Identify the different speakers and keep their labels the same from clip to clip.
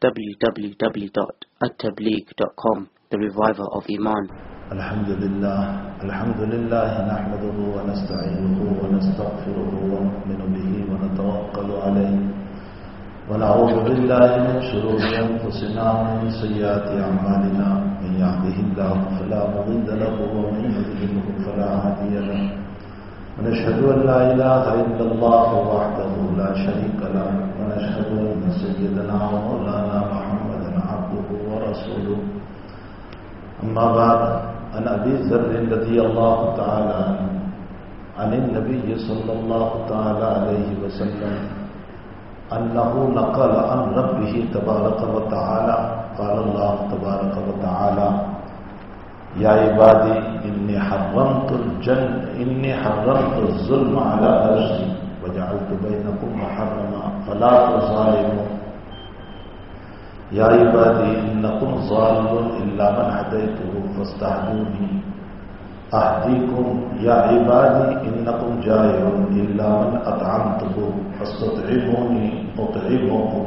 Speaker 1: www.attableek.com The Reviver of Iman.
Speaker 2: الحمد لله الحمد لله نحمده ونستعينه ونستغفره ونؤمن به ونتوكل عليه ونعوذ بالله من شرور انفسنا ومن سيئات اعمالنا من يهده الله فلا مضل له ومن يضلله فلا هادي له ونشهد ان لا اله الا الله وحده لا شريك له، ونشهد ان سيدنا ومولانا محمدا عبده ورسوله. أما بعد، عن أبي ذر رضي الله تعالى عنه، عن النبي صلى الله تعالى عليه وسلم، أنه نقل عن ربه تبارك وتعالى، قال الله تبارك وتعالى يا عبادي إني حرمت الجن إني حرمت الظلم على نفسي وجعلت بينكم محرما، فلا تظالموا يا عبادي إنكم ظالمون إلا من هديته فاستهدوني أهديكم يا عبادي إنكم جائعون إلا من أطعمته فاستطعموني أطعمكم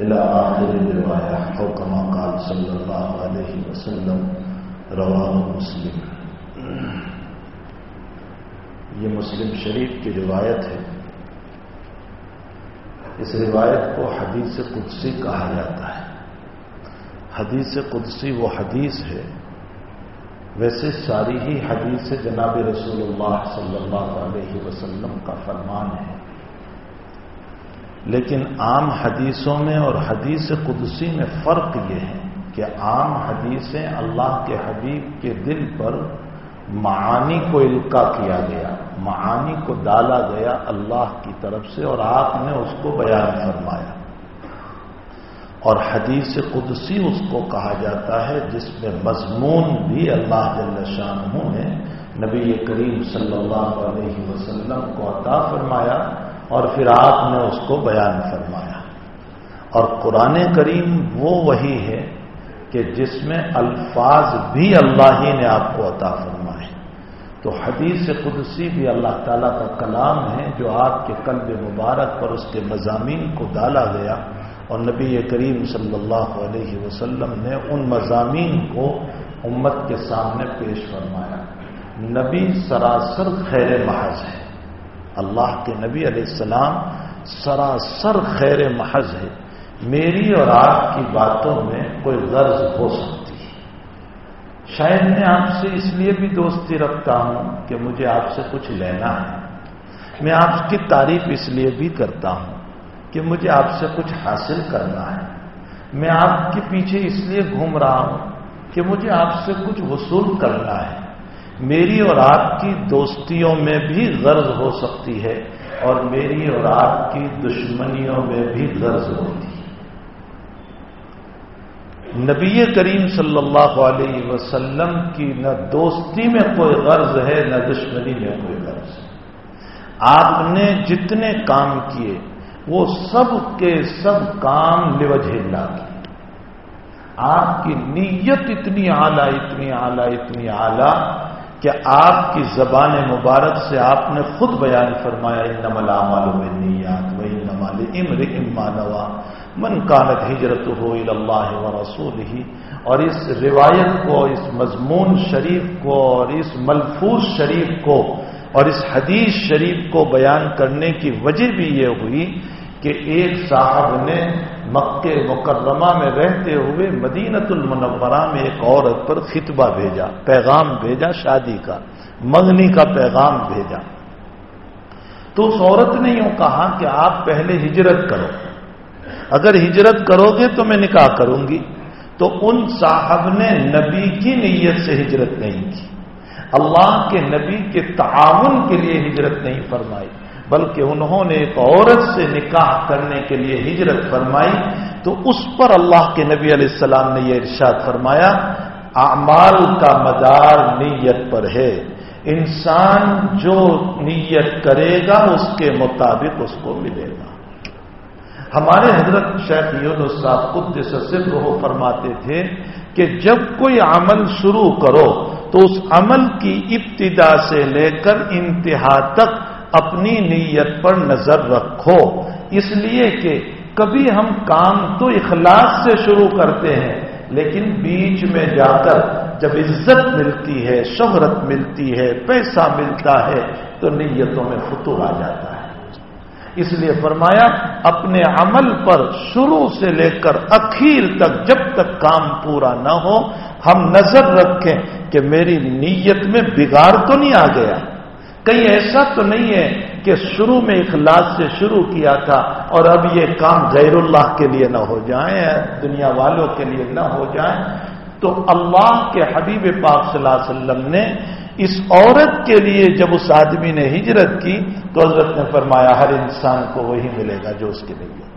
Speaker 2: إلى آخر الرواية أو كما قال صلى الله عليه وسلم. رواه مسلم. یہ مسلم شریف کی روایت ہے۔ اس روایت کو حدیث قدسی کہا جاتا ہے۔ حدیث قدسی وہ حدیث ہے۔ ویسے ساری ہی حدیث جناب رسول اللہ صلی اللہ علیہ وسلم کا فرمان ہے۔ لیکن عام حدیثوں میں اور حدیث قدسی میں فرق یہ ہے۔ کہ عام حدیثیں اللہ کے حبیب کے دل پر معانی کو القا کیا گیا، معانی کو ڈالا گیا اللہ کی طرف سے اور آپ نے اس کو بیان فرمایا۔ اور حدیث قدسی اس کو کہا جاتا ہے جس میں مضمون بھی اللہ جل شاہ نے نبی کریم صلی اللہ علیہ وسلم کو عطا فرمایا اور پھر آپ نے اس کو بیان فرمایا۔ اور قرآن کریم وہ وہی ہے کہ جس میں الفاظ بھی اللہ ہی نے آپ کو عطا فرمائے۔ تو حدیث قدسی بھی اللہ تعالیٰ کا کلام ہے جو آپ کے قلب مبارک پر اس کے مضامین کو ڈالا گیا۔ اور نبی کریم صلی اللہ علیہ وسلم نے ان مضامین کو امت کے سامنے پیش فرمایا۔ نبی سراسر خیر محض ہے۔ اللہ کے نبی علیہ السلام سراسر خیر محض ہے۔ میری اور آپ کی باتوں میں کوئی غرض ہو سکتی ہے۔ شاید میں آپ سے اس لیے بھی دوستی رکھتا ہوں کہ مجھے آپ سے کچھ لینا ہے۔ میں آپ کی تعریف اس لیے بھی کرتا ہوں کہ مجھے آپ سے کچھ حاصل کرنا ہے۔ میں آپ کے پیچھے اس لیے گھوم رہا ہوں کہ مجھے آپ سے کچھ وصول کرنا ہے۔ میری اور آپ کی دوستیوں میں بھی غرض ہو سکتی ہے اور میری اور آپ کی دشمنیوں میں بھی غرض ہوتی ہے۔ نبی کریم صلی اللہ علیہ وسلم کی نہ دوستی میں کوئی غرض ہے، نہ دشمنی میں کوئی غرض۔ ہے آپ نے جتنے کام کیے، وہ سب کے سب کام لوجہ اللہ کی آپ کی نیت اتنی اعلی اتنی اعلی اتنی اعلی کہ آپ کی زبان مبارک سے آپ نے خود بیان فرمایا ان نمل عمال نیات وہی نمال امر امانوا من کانت ہجرت ہو اللہ و رسول ہی اور اس روایت کو، اس مضمون شریف کو، اور اس ملفوظ شریف کو، اور اس حدیث شریف کو بیان کرنے کی وجہ بھی یہ ہوئی کہ ایک صاحب نے مکہ مکرمہ میں رہتے ہوئے مدینت المنورہ میں ایک عورت پر خطبہ بھیجا، پیغام بھیجا شادی کا منگنی کا پیغام بھیجا۔ تو اس عورت نے یوں کہا کہ آپ پہلے ہجرت کرو۔ اگر ہجرت کرو گے تو میں نکاح کروں گی۔ تو ان صاحب نے نبی کی نیت سے ہجرت نہیں کی۔ اللہ کے نبی کے تعاون کے لیے ہجرت نہیں فرمائی، بلکہ انہوں نے ایک عورت سے نکاح کرنے کے لیے ہجرت فرمائی۔ تو اس پر اللہ کے نبی علیہ السلام نے یہ ارشاد فرمایا، اعمال کا مدار نیت پر ہے۔ انسان جو نیت کرے گا، اس کے مطابق اس کو ملے گا۔ ہمارے حضرت شیخ یونس صاحب خود جیسے وہ فرماتے تھے کہ جب کوئی عمل شروع کرو تو اس عمل کی ابتدا سے لے کر انتہا تک اپنی نیت پر نظر رکھو۔ اس لیے کہ کبھی ہم کام تو اخلاص سے شروع کرتے ہیں، لیکن بیچ میں جا کر جب عزت ملتی ہے، شہرت ملتی ہے، پیسہ ملتا ہے، تو نیتوں میں فتور آ جاتا ہے۔ اس لیے فرمایا اپنے عمل پر شروع سے لے کر اخیر تک جب تک کام پورا نہ ہو، ہم نظر رکھیں کہ میری نیت میں بگاڑ تو نہیں آ گیا۔ کہیں ایسا تو نہیں ہے کہ شروع میں اخلاص سے شروع کیا تھا اور اب یہ کام غیر اللہ کے لیے نہ ہو جائیں، دنیا والوں کے لیے نہ ہو جائیں۔ تو اللہ کے حبیب پاک صلی اللہ علیہ وسلم نے اس عورت کے لیے جب اس آدمی نے ہجرت کی تو حضرت نے فرمایا ہر انسان کو وہی ملے گا جو اس کے لیے ہوتے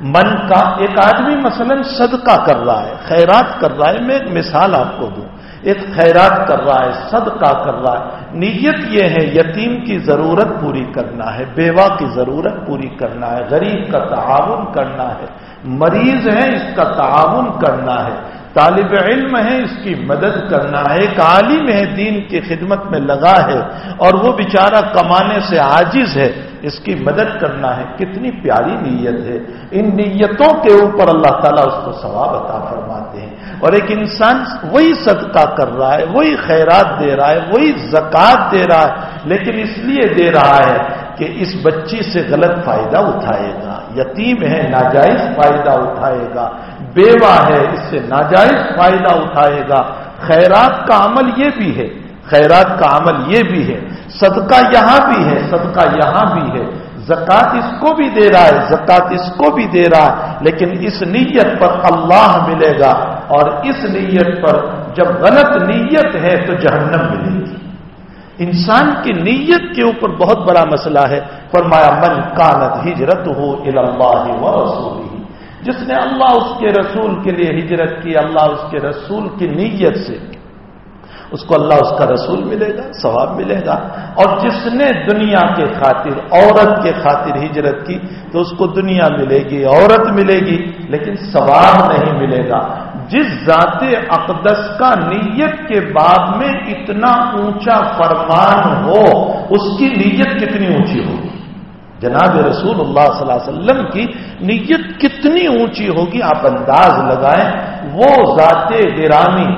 Speaker 2: من کا ایک آدمی مثلا صدقہ کر رہا ہے، خیرات کر رہا ہے، میں ایک مثال آپ کو دوں۔ ایک خیرات کر رہا ہے، صدقہ کر رہا ہے۔ نیت یہ ہے، یتیم کی ضرورت پوری کرنا ہے، بیوہ کی ضرورت پوری کرنا ہے، غریب کا تعاون کرنا ہے۔ مریض ہے اس کا تعاون کرنا ہے۔ طالب علم ہے، اس کی مدد کرنا ہے، ایک عالم ہے، دین کی خدمت میں لگا ہے اور وہ بیچارہ کمانے سے عاجز ہے، اس کی مدد کرنا ہے۔ کتنی پیاری نیت ہے۔ ان نیتوں کے اوپر اللہ تعالیٰ اس کو ثواب عطا فرماتے ہیں۔ اور ایک انسان وہی صدقہ کر رہا ہے، وہی خیرات دے رہا ہے، وہی زکات دے رہا ہے، لیکن اس لیے دے رہا ہے کہ اس بچی سے غلط فائدہ اٹھائے گا۔ یتیم ہے، ناجائز فائدہ اٹھائے گا۔ بیوہ ہے، اس سے ناجائز فائدہ اٹھائے گا۔ خیرات کا عمل یہ بھی ہے، خیرات کا عمل یہ بھی ہے۔ صدقہ یہاں بھی ہے، صدقہ یہاں بھی ہے۔ زکات اس کو بھی دے رہا ہے زکات اس کو بھی دے رہا ہے۔ لیکن اس نیت پر اللہ ملے گا اور اس نیت پر جب غلط نیت ہے تو جہنم ملے گی۔ انسان کی نیت کے اوپر بہت بڑا مسئلہ ہے۔ فرمایا، من کانت ہجرت ہو اللہ و رسول جس نے اللہ اس کے رسول کے لیے ہجرت کی، اللہ اس کے رسول کی نیت سے اس کو اللہ اس کا رسول ملے گا، ثواب ملے گا۔ اور جس نے دنیا کے خاطر، عورت کے خاطر ہجرت کی، تو اس کو دنیا ملے گی، عورت ملے گی، لیکن ثواب نہیں ملے گا۔ جس ذات اقدس کا نیت کے بعد میں اتنا اونچا فرمان ہو، اس کی نیت کتنی اونچی ہوگی؟ جناب رسول اللہ صلی اللہ علیہ وسلم کی نیت کتنی اونچی ہوگی آپ انداز لگائیں، وہ ذات گرامی،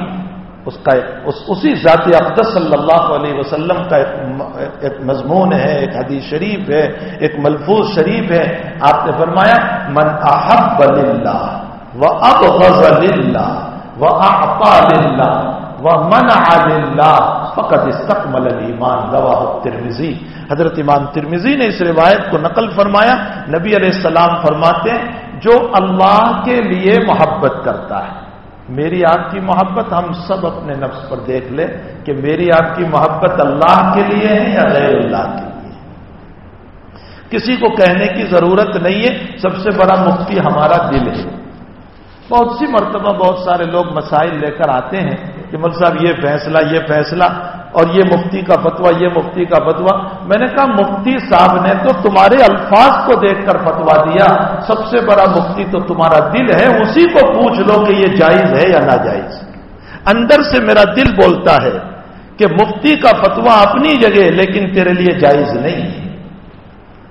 Speaker 2: اس کا اس اسی ذات اقدس صلی اللہ علیہ وسلم کا ایک ایک مضمون ہے، ایک حدیث شریف ہے، ایک ملفوظ شریف ہے۔ آپ نے فرمایا، من احب للہ و اب غزل و اعطا للہ و من للہ فقط استقمل ایمان گواہ ترمیزی حضرت امام ترمیزی نے اس روایت کو نقل فرمایا، نبی علیہ السلام فرماتے ہیں، جو اللہ کے لیے محبت کرتا ہے۔ میری آپ کی محبت ہم سب اپنے نفس پر دیکھ لیں کہ میری آپ کی محبت اللہ کے لیے ہے یا غیر اللہ کے لیے۔ کسی کو کہنے کی ضرورت نہیں ہے، سب سے بڑا مفتی ہمارا دل ہے۔ بہت سی مرتبہ بہت سارے لوگ مسائل لے کر آتے ہیں کہ مل صاحب یہ فیصلہ یہ فیصلہ اور یہ مفتی کا فتوا یہ مفتی کا فتوا میں نے کہا، مفتی صاحب نے تو تمہارے الفاظ کو دیکھ کر فتوا دیا۔ سب سے بڑا مفتی تو تمہارا دل ہے، اسی کو پوچھ لو کہ یہ جائز ہے یا ناجائز۔ اندر سے میرا دل بولتا ہے کہ مفتی کا فتوا اپنی جگہ، لیکن تیرے لیے جائز نہیں ہے۔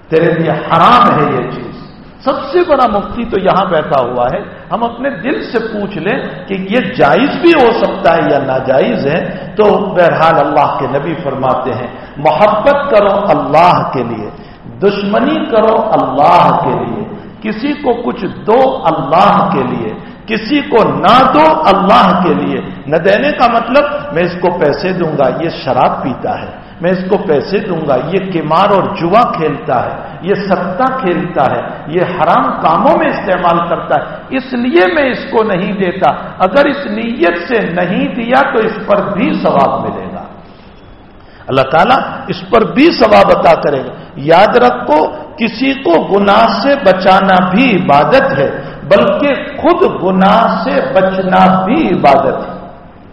Speaker 2: تیرے لیے حرام ہے یہ چیز۔ سب سے بڑا مفتی تو یہاں بیٹھا ہوا ہے۔ ہم اپنے دل سے پوچھ لیں کہ یہ جائز بھی ہو سکتا ہے یا ناجائز ہے، تو بہرحال اللہ کے نبی فرماتے ہیں، محبت کرو اللہ کے لیے، دشمنی کرو اللہ کے لیے۔ کسی کو کچھ دو اللہ کے لیے، کسی کو نہ دو اللہ کے لیے۔ نہ دینے کا مطلب میں اس کو پیسے دوں گا، یہ شراب پیتا ہے۔ میں اس کو پیسے دوں گا۔ یہ کمار اور جوا کھیلتا ہے، یہ ستا کھیلتا ہے، یہ حرام کاموں میں استعمال کرتا ہے۔ اس لیے میں اس کو نہیں دیتا۔ اگر اس نیت سے نہیں دیا تو اس پر بھی ثواب ملے گا۔ اللہ تعالیٰ اس پر بھی ثواب عطا کرے۔ گا یاد رکھو، کسی کو گناہ سے بچانا بھی عبادت ہے، بلکہ خود گناہ سے بچنا بھی عبادت ہے۔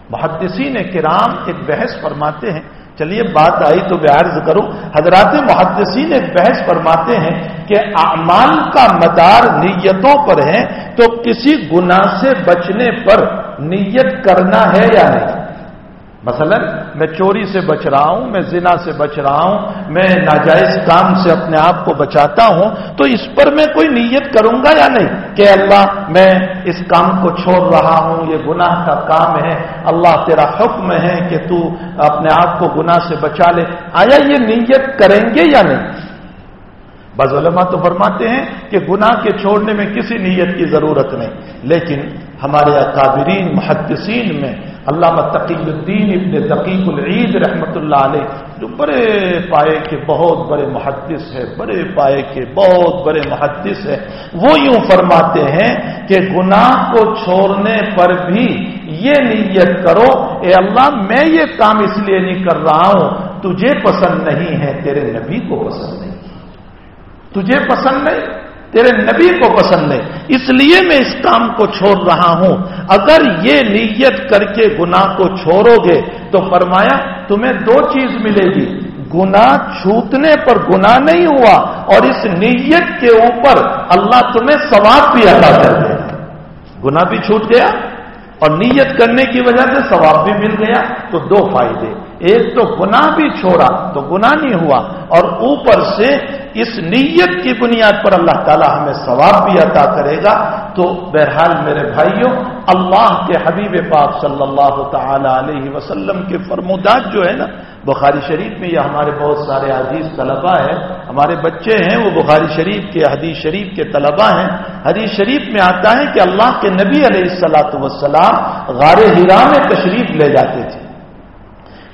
Speaker 2: محدثین کرام ایک بحث فرماتے ہیں چلیے، بات آئی تو میں عرض کروں، حضرات محدثین ایک بحث فرماتے ہیں کہ اعمال کا مدار نیتوں پر ہے، تو کسی گناہ سے بچنے پر نیت کرنا ہے یا نہیں؟ مثلا، میں چوری سے بچ رہا ہوں، میں زنا سے بچ رہا ہوں، میں ناجائز کام سے اپنے آپ کو بچاتا ہوں، تو اس پر میں کوئی نیت کروں گا یا نہیں؟ کہ اللہ، میں اس کام کو چھوڑ رہا ہوں، یہ گناہ کا کام ہے، اللہ تیرا حکم ہے کہ تو اپنے آپ کو گناہ سے بچا لے۔ آیا یہ نیت کریں گے یا نہیں؟ بعض علماء تو فرماتے ہیں کہ گناہ کے چھوڑنے میں کسی نیت کی ضرورت نہیں، لیکن ہمارے اکابرین، محدثین میں اللہ تقی الدین ابن تقیق العید رحمت اللہ علیہ، جو بڑے پائے کے، بہت بڑے محدث ہے بڑے پائے کے، بہت بڑے محدث ہے وہ یوں فرماتے ہیں کہ گناہ کو چھوڑنے پر بھی یہ نیت کرو، اے اللہ میں یہ کام اس لیے نہیں کر رہا ہوں، تجھے پسند نہیں ہے، تیرے نبی کو پسند نہیں۔ تجھے پسند نہیں؟ تیرے نبی کو پسند نہیں اس لیے میں اس کام کو چھوڑ رہا ہوں۔ اگر یہ نیت کر کے گنا کو چھوڑو گے، تو فرمایا، تمہیں دو چیز ملے گی۔ گنا چھوٹنے پر گنا نہیں ہوا، اور اس نیت کے اوپر اللہ تمہیں ثواب بھی ادا کر دے۔ گنا بھی چھوٹ گیا، اور نیت کرنے کی وجہ سے ثواب بھی مل گیا، تو دو فائدے۔ ایک تو گناہ بھی چھوڑا تو گناہ نہیں ہوا، اور اوپر سے اس نیت کی بنیاد پر اللہ تعالی ہمیں ثواب بھی عطا کرے گا۔ تو بہرحال میرے بھائیوں، اللہ کے حبیب پاک صلی اللہ تعالی علیہ وسلم کے فرمودات جو ہے نا، بخاری شریف میں یہ ہمارے بہت سارے عزیز طلبا ہیں، ہمارے بچے ہیں، وہ بخاری شریف کے، حدیث شریف کے طلبا ہیں۔ حدیث شریف میں آتا ہے کہ اللہ کے نبی علیہ السلاۃ وسلام غار ہرا میں تشریف لے جاتے تھے۔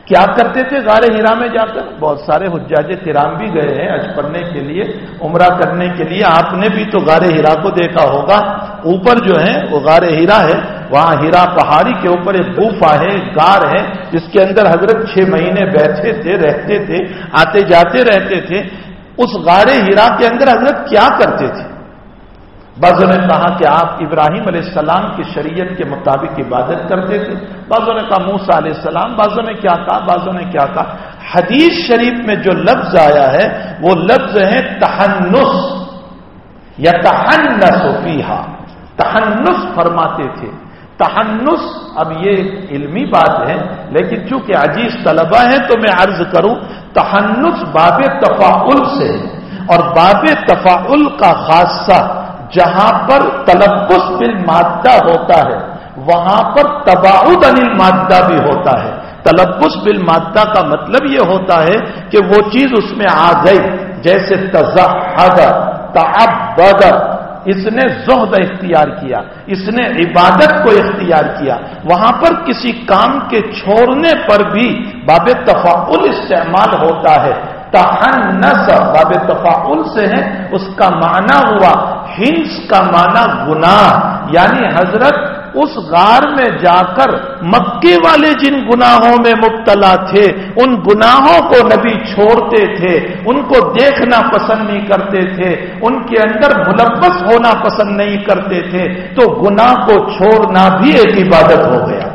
Speaker 2: کیا کرتے تھے غار ہیرا میں جا کر؟ بہت سارے حجاج کرام بھی گئے ہیں اج پڑھنے کے لیے، عمرہ کرنے کے لیے۔ آپ نے بھی تو غار ہیرا کو دیکھا ہوگا۔ اوپر جو ہے، وہ غار ہیرا ہے۔ وہاں ہیرا پہاڑی کے اوپر ایک گوفا ہے گار ہے، جس کے اندر حضرت چھ مہینے بیٹھے تھے، رہتے تھے، آتے جاتے رہتے تھے۔ اس غار ہیرا کے اندر حضرت کیا کرتے تھے؟ بعضوں نے کہا کہ آپ ابراہیم علیہ السلام کی شریعت کے مطابق عبادت کرتے تھے۔ بعضوں نے کہا موسا علیہ السلام بعضوں نے کیا کہا بعضوں نے کیا کہا۔ حدیث شریف میں جو لفظ آیا ہے، وہ لفظ ہے تہنس یا تہنس فیحا تہنس فرماتے تھے۔ تہنس اب یہ علمی بات ہے، لیکن چونکہ عجیز طلبہ ہے تو میں عرض کروں تہنس باب تفاعل سے اور باب تفاعل کا خاصہ جہاں پر تلبس بل مادہ ہوتا ہے، وہاں پر تباعد انل مادہ بھی ہوتا ہے۔ تلبس بل مادہ کا مطلب یہ ہوتا ہے کہ وہ چیز اس میں آ گئی، جیسے تزہد، تعبد۔ اس نے زہد اختیار کیا، اس نے عبادت کو اختیار کیا۔ وہاں پر کسی کام کے چھوڑنے پر بھی باب تفاعل استعمال ہوتا ہے۔ تحنس باب تفاعل سے ہے، اس کا معنی ہوا ہنس کا معنی گناہ یعنی حضرت اس غار میں جا کر مکے والے جن گناہوں میں مبتلا تھے، ان گناہوں کو نبی چھوڑتے تھے، ان کو دیکھنا پسند نہیں کرتے تھے، ان کے اندر ملبس ہونا پسند نہیں کرتے تھے، تو گناہ کو چھوڑنا بھی ایک عبادت ہو گیا۔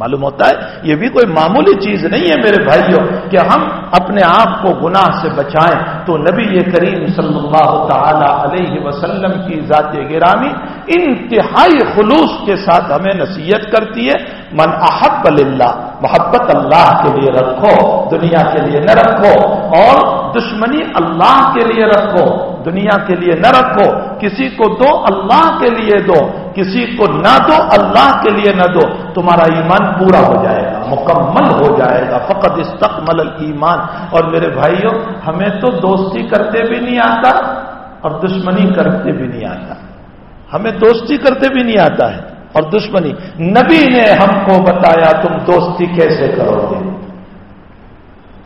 Speaker 2: معلوم ہوتا ہے؟ یہ بھی کوئی معمولی چیز نہیں ہے میرے بھائیوں کہ ہم اپنے آپ کو گناہ سے بچائیں۔ تو نبی کریم صلی اللہ تعالی علیہ وسلم کی ذات گرامی انتہائی خلوص کے ساتھ ہمیں نصیحت کرتی ہے، من احب اللہ محبت اللہ کے لیے رکھو، دنیا کے لیے نہ رکھو، اور دشمنی اللہ کے لیے رکھو، دنیا کے لیے نہ رکھو، کسی کو دو، اللہ کے لیے دو کسی کو نہ دو، اللہ کے لیے نہ دو، تمہارا ایمان پورا ہو جائے گا، مکمل ہو جائے گا۔ فقط استقمل ایمان اور میرے بھائیوں، ہمیں تو دوستی کرتے بھی نہیں آتا اور دشمنی کرتے بھی نہیں آتا۔ ہمیں دوستی کرتے بھی نہیں آتا ہے اور دشمنی۔ نبی نے ہم کو بتایا، تم دوستی کیسے کرو گے؟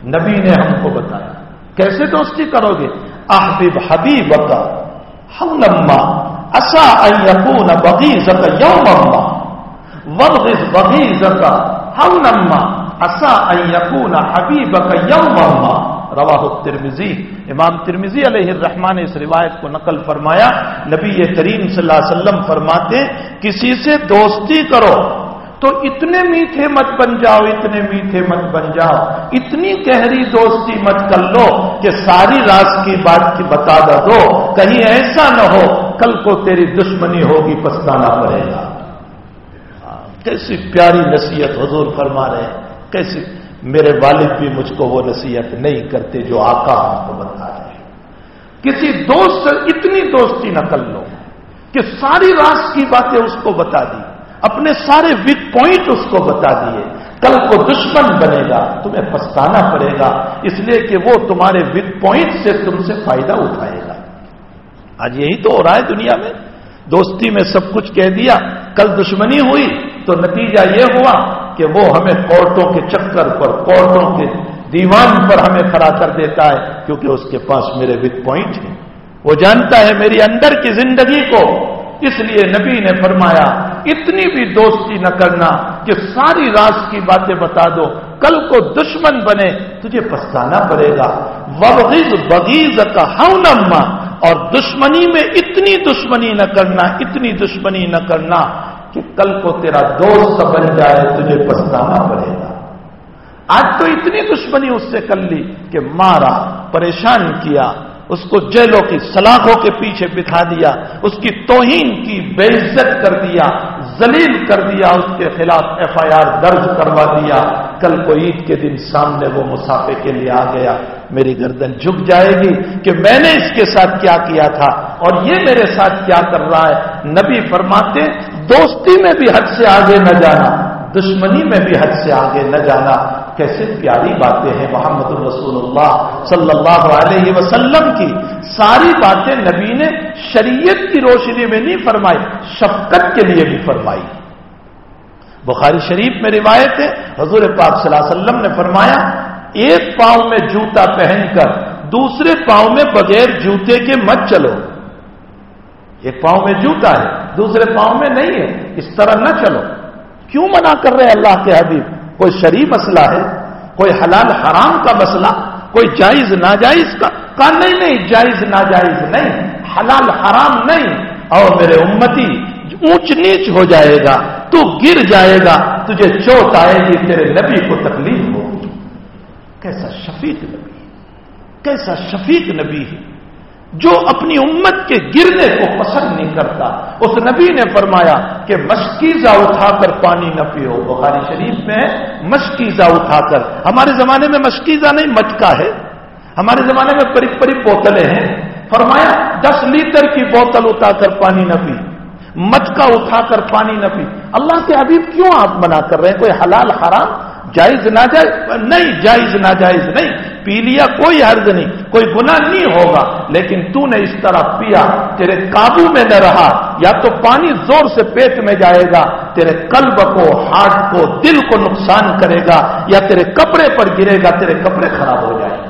Speaker 2: نبی نے ہم کو بتایا، کیسے دوستی کرو گے؟ احبب حبیب کا ہم نما اصا یقون بغیزت یوم اما وبغز بغیزت ہم نما اصا یقون حبیب یوم اما رواہ ترمزی امام ترمزی علیہ الرحمان نے اس روایت کو نقل فرمایا، نبی کریم صلی اللہ علیہ وسلم فرماتے، کسی سے دوستی کرو تو اتنے میٹھے مت بن جاؤ، اتنے میٹھے مت بن جاؤ، اتنی گہری دوستی مت کر لو کہ ساری راز کی بات کی بتا دو۔ کہیں ایسا نہ ہو کل کو تیری دشمنی ہوگی پچھتانا پڑے گا۔ کیسی پیاری نصیحت حضور فرما رہے ہیں۔ کیسی میرے والد بھی مجھ کو وہ نصیحت نہیں کرتے جو آقا ہم کو بتا رہے ہیں۔ کسی دوست سے اتنی دوستی نہ کر لو کہ ساری راس کی باتیں اس کو بتا دی، اپنے سارے ویک پوائنٹ اس کو بتا دیے۔ کل کو دشمن بنے گا، تمہیں پچھتانا پڑے گا۔ اس لیے کہ وہ تمہارے ویک پوائنٹ سے تم سے فائدہ اٹھائے گا۔ آج یہی تو ہو رہا ہے دنیا میں۔ دوستی میں سب کچھ کہہ دیا، کل دشمنی ہوئی تو نتیجہ یہ ہوا کہ وہ ہمیں کورٹوں کے چکر پر، کورٹوں کے دیوان پر ہمیں کھڑا کر دیتا ہے، کیونکہ اس کے پاس میرے وک پوائنٹ ہیں۔ وہ جانتا ہے میری اندر کی زندگی کو۔ اس لیے نبی نے فرمایا، اتنی بھی دوستی نہ کرنا کہ ساری راز کی باتیں بتا دو۔ کل کو دشمن بنے، تجھے پچھتانا پڑے گا۔ وغیز بغیز کا ہاؤ اور دشمنی میں اتنی دشمنی نہ کرنا، اتنی دشمنی نہ کرنا کہ کل کو تیرا دوست بن جائے، تجھے پچھتانا پڑے گا۔ آج تو اتنی دشمنی اس سے کر لی کہ مارا، پریشان کیا، اس کو جیلوں کی سلاخوں کے پیچھے بٹھا دیا، اس کی توہین کی بے عزت کر دیا زلیل کر دیا، اس کے خلاف ایف آئی آر درج کروا دیا۔ کل کو عید کے دن سامنے وہ مسافے کے لیے آ گیا، میری گردن جھک جائے گی کہ میں نے اس کے ساتھ کیا کیا تھا اور یہ میرے ساتھ کیا کر رہا ہے۔ نبی فرماتے، دوستی میں بھی حد سے آگے نہ جانا، دشمنی میں بھی حد سے آگے نہ جانا۔ کیسے پیاری باتیں ہیں محمد الرسول اللہ صلی اللہ علیہ وسلم کی۔ ساری باتیں نبی نے شریعت کی روشنی میں نہیں فرمائی، شفقت کے لیے بھی فرمائی۔ بخاری شریف میں روایت ہے، حضور پاک صلی اللہ علیہ وسلم نے فرمایا، ایک پاؤں میں جوتا پہن کر، دوسرے پاؤں میں بغیر جوتے کے مت چلو۔ ایک پاؤں میں جوتا ہے، دوسرے پاؤں میں نہیں ہے، اس طرح نہ چلو۔ کیوں منع کر رہے اللہ کے حبیب؟ کوئی شریف مسئلہ ہے؟ کوئی حلال حرام کا مسئلہ؟ کوئی جائز ناجائز کا؟ کا نہیں نہیں، جائز ناجائز نہیں، حلال حرام نہیں۔ اور میرے امتی، اونچ نیچ ہو جائے گا۔ تو گر جائے گا، تجھے چوٹ آئے گی، تیرے نبی کو تکلیف ہوگی کیسا شفیق نبی کیسا شفیق نبی ہے، جو اپنی امت کے گرنے کو پسند نہیں کرتا۔ اس نبی نے فرمایا کہ مشکیزہ اٹھا کر پانی نہ پیو۔ بخاری شریف میں مشکیزہ اٹھا کر۔ ہمارے زمانے میں مشکیزہ نہیں، مٹکا ہے۔ ہمارے زمانے میں قریب قریب بوتلیں ہیں۔ فرمایا، دس لیٹر کی بوتل اٹھا کر پانی نہ پی۔ مٹکا اٹھا کر پانی نہ پی۔ اللہ کے حبیب کیوں آپ منع کر رہے ہیں؟ کوئی حلال حرام جائز نہ جائز نہیں، جائز نہ جائز نہیں۔ پی لیا کوئی حرض نہیں، کوئی گناہ نہیں ہوگا۔ لیکن تو نے اس طرح پیا، تیرے قابو میں نہ رہا۔ یا تو پانی زور سے پیٹ میں جائے گا، تیرے قلب کو ہارٹ کو، دل کو نقصان کرے گا، یا تیرے کپڑے پر گرے گا، تیرے کپڑے خراب ہو جائیں گے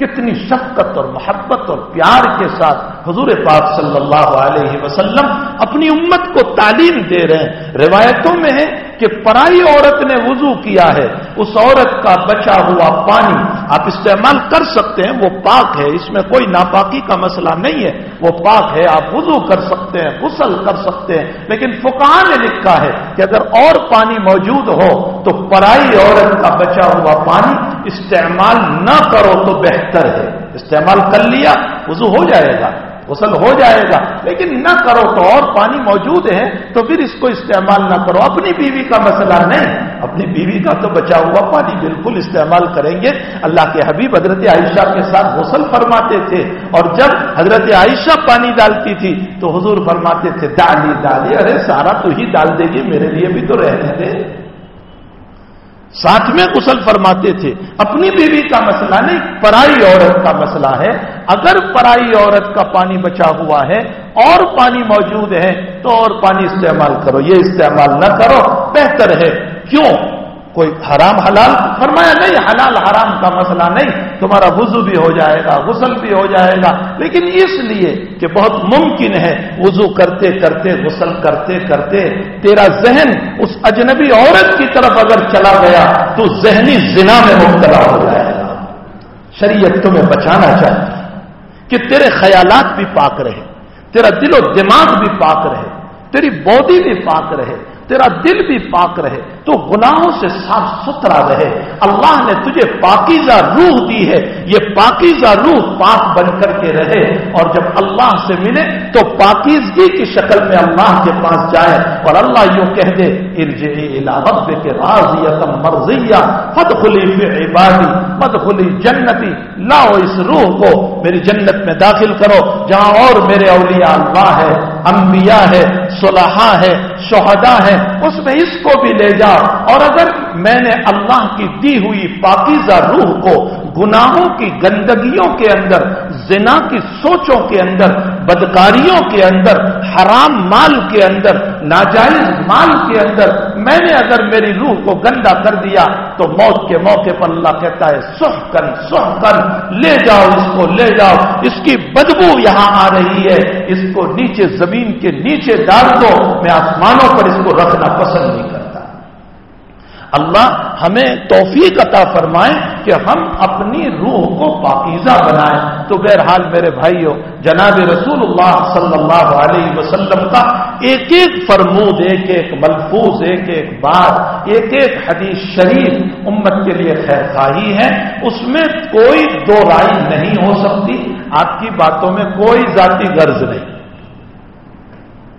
Speaker 2: کتنی شفقت اور محبت اور پیار کے ساتھ حضور پاک صلی اللہ علیہ وسلم اپنی امت کو تعلیم دے رہے ہیں۔ روایتوں میں ہے کہ پرائی عورت نے وضو کیا ہے، اس عورت کا بچا ہوا پانی، آپ استعمال کر سکتے ہیں، وہ پاک ہے، اس میں کوئی ناپاکی کا مسئلہ نہیں ہے۔ وہ پاک ہے، آپ وضو کر سکتے ہیں، غسل کر سکتے ہیں۔ لیکن فکان نے لکھا ہے کہ اگر اور پانی موجود ہو تو پرائی عورت کا بچا ہوا پانی استعمال نہ کرو تو بہتر ہے۔ استعمال کر لیا، وضو ہو جائے گا۔ غسل ہو جائے گا۔ لیکن نہ کرو تو اور پانی موجود ہے تو پھر اس کو استعمال نہ کرو۔ اپنی بیوی کا مسئلہ نہیں۔ اپنی بیوی کا تو بچا ہوا پانی بالکل استعمال کریں گے۔ اللہ کے حبیب حضرت عائشہ کے ساتھ غسل فرماتے تھے۔ اور جب حضرت عائشہ پانی ڈالتی تھی تو حضور فرماتے تھے، ڈالی ڈالی۔ ارے سارا تو ہی ڈال دے گی میرے لیے بھی تو رہنے دے۔ ساتھ میں غسل فرماتے تھے۔ اپنی بیوی کا مسئلہ نہیں، پرائی عورت کا مسئلہ ہے۔ اگر پرائی عورت کا پانی بچا ہوا ہے، اور پانی موجود ہے، تو اور پانی استعمال کرو۔ یہ استعمال نہ کرو، بہتر ہے۔ کیوں؟ کوئی حرام حلال؟ فرمایا نہیں، حلال حرام کا مسئلہ نہیں، تمہارا وضو بھی ہو جائے گا، غسل بھی ہو جائے گا، لیکن اس لیے کہ بہت ممکن ہے وضو کرتے کرتے، غسل کرتے کرتے تیرا ذہن اس اجنبی عورت کی طرف اگر چلا گیا تو ذہنی زنا میں مبتلا ہو جائے گا۔ شریعت تمہیں بچانا چاہتی کہ تیرے خیالات بھی پاک رہے، تیرا دل و دماغ بھی پاک رہے، تیری باڈی بھی پاک رہے، تیرا دل بھی پاک رہے۔ تو گناہوں سے صاف ستھرا رہے۔ اللہ نے تجھے پاکیزہ روح دی ہے۔ یہ پاکیزہ روح پاک بن کر کے رہے۔ اور جب اللہ سے ملے تو پاکیزگی کی شکل میں اللہ کے پاس جائے۔ اور اللہ یوں کہہ دے رب کے راضیتم مرضیہ۔ مد خلی عبادی مد خلی جنتی۔ لاؤ اس روح کو میری جنت میں داخل کرو۔ جہاں اور میرے اولیاء اللہ ہے انبیاء ہے صلحاء ہے شہداء ہے اس میں اس کو بھی لے جا۔ اور اگر میں نے اللہ کی دی ہوئی پاکیزہ روح کو گناہوں کی گندگیوں کے اندر، زنا کی سوچوں کے اندر، بدکاریوں کے اندر، حرام مال کے اندر، ناجائز مال کے اندر میں نے اگر میری روح کو گندا کر دیا تو موت کے موقع پر اللہ کہتا ہے سہ کر سہ کر لے جاؤ اس کو، لے جاؤ۔ اس کی بدبو یہاں آ رہی ہے۔ اس کو نیچے زمین کے نیچے ڈال دو۔ میں آسمانوں پر اس کو رکھنا پسند نہیں کرتا۔ اللہ ہمیں توفیق عطا فرمائے کہ ہم اپنی روح کو پاکیزہ بنائیں۔ تو بہرحال میرے بھائیوں جناب رسول اللہ صلی اللہ علیہ وسلم کا ایک ایک فرمود ایک ایک ملفوظ ایک ایک بات ایک ایک حدیث شریف امت کے لیے خیر خواہی ہے۔ اس میں کوئی دو رائے نہیں ہو سکتی۔ آپ کی باتوں میں کوئی ذاتی غرض نہیں۔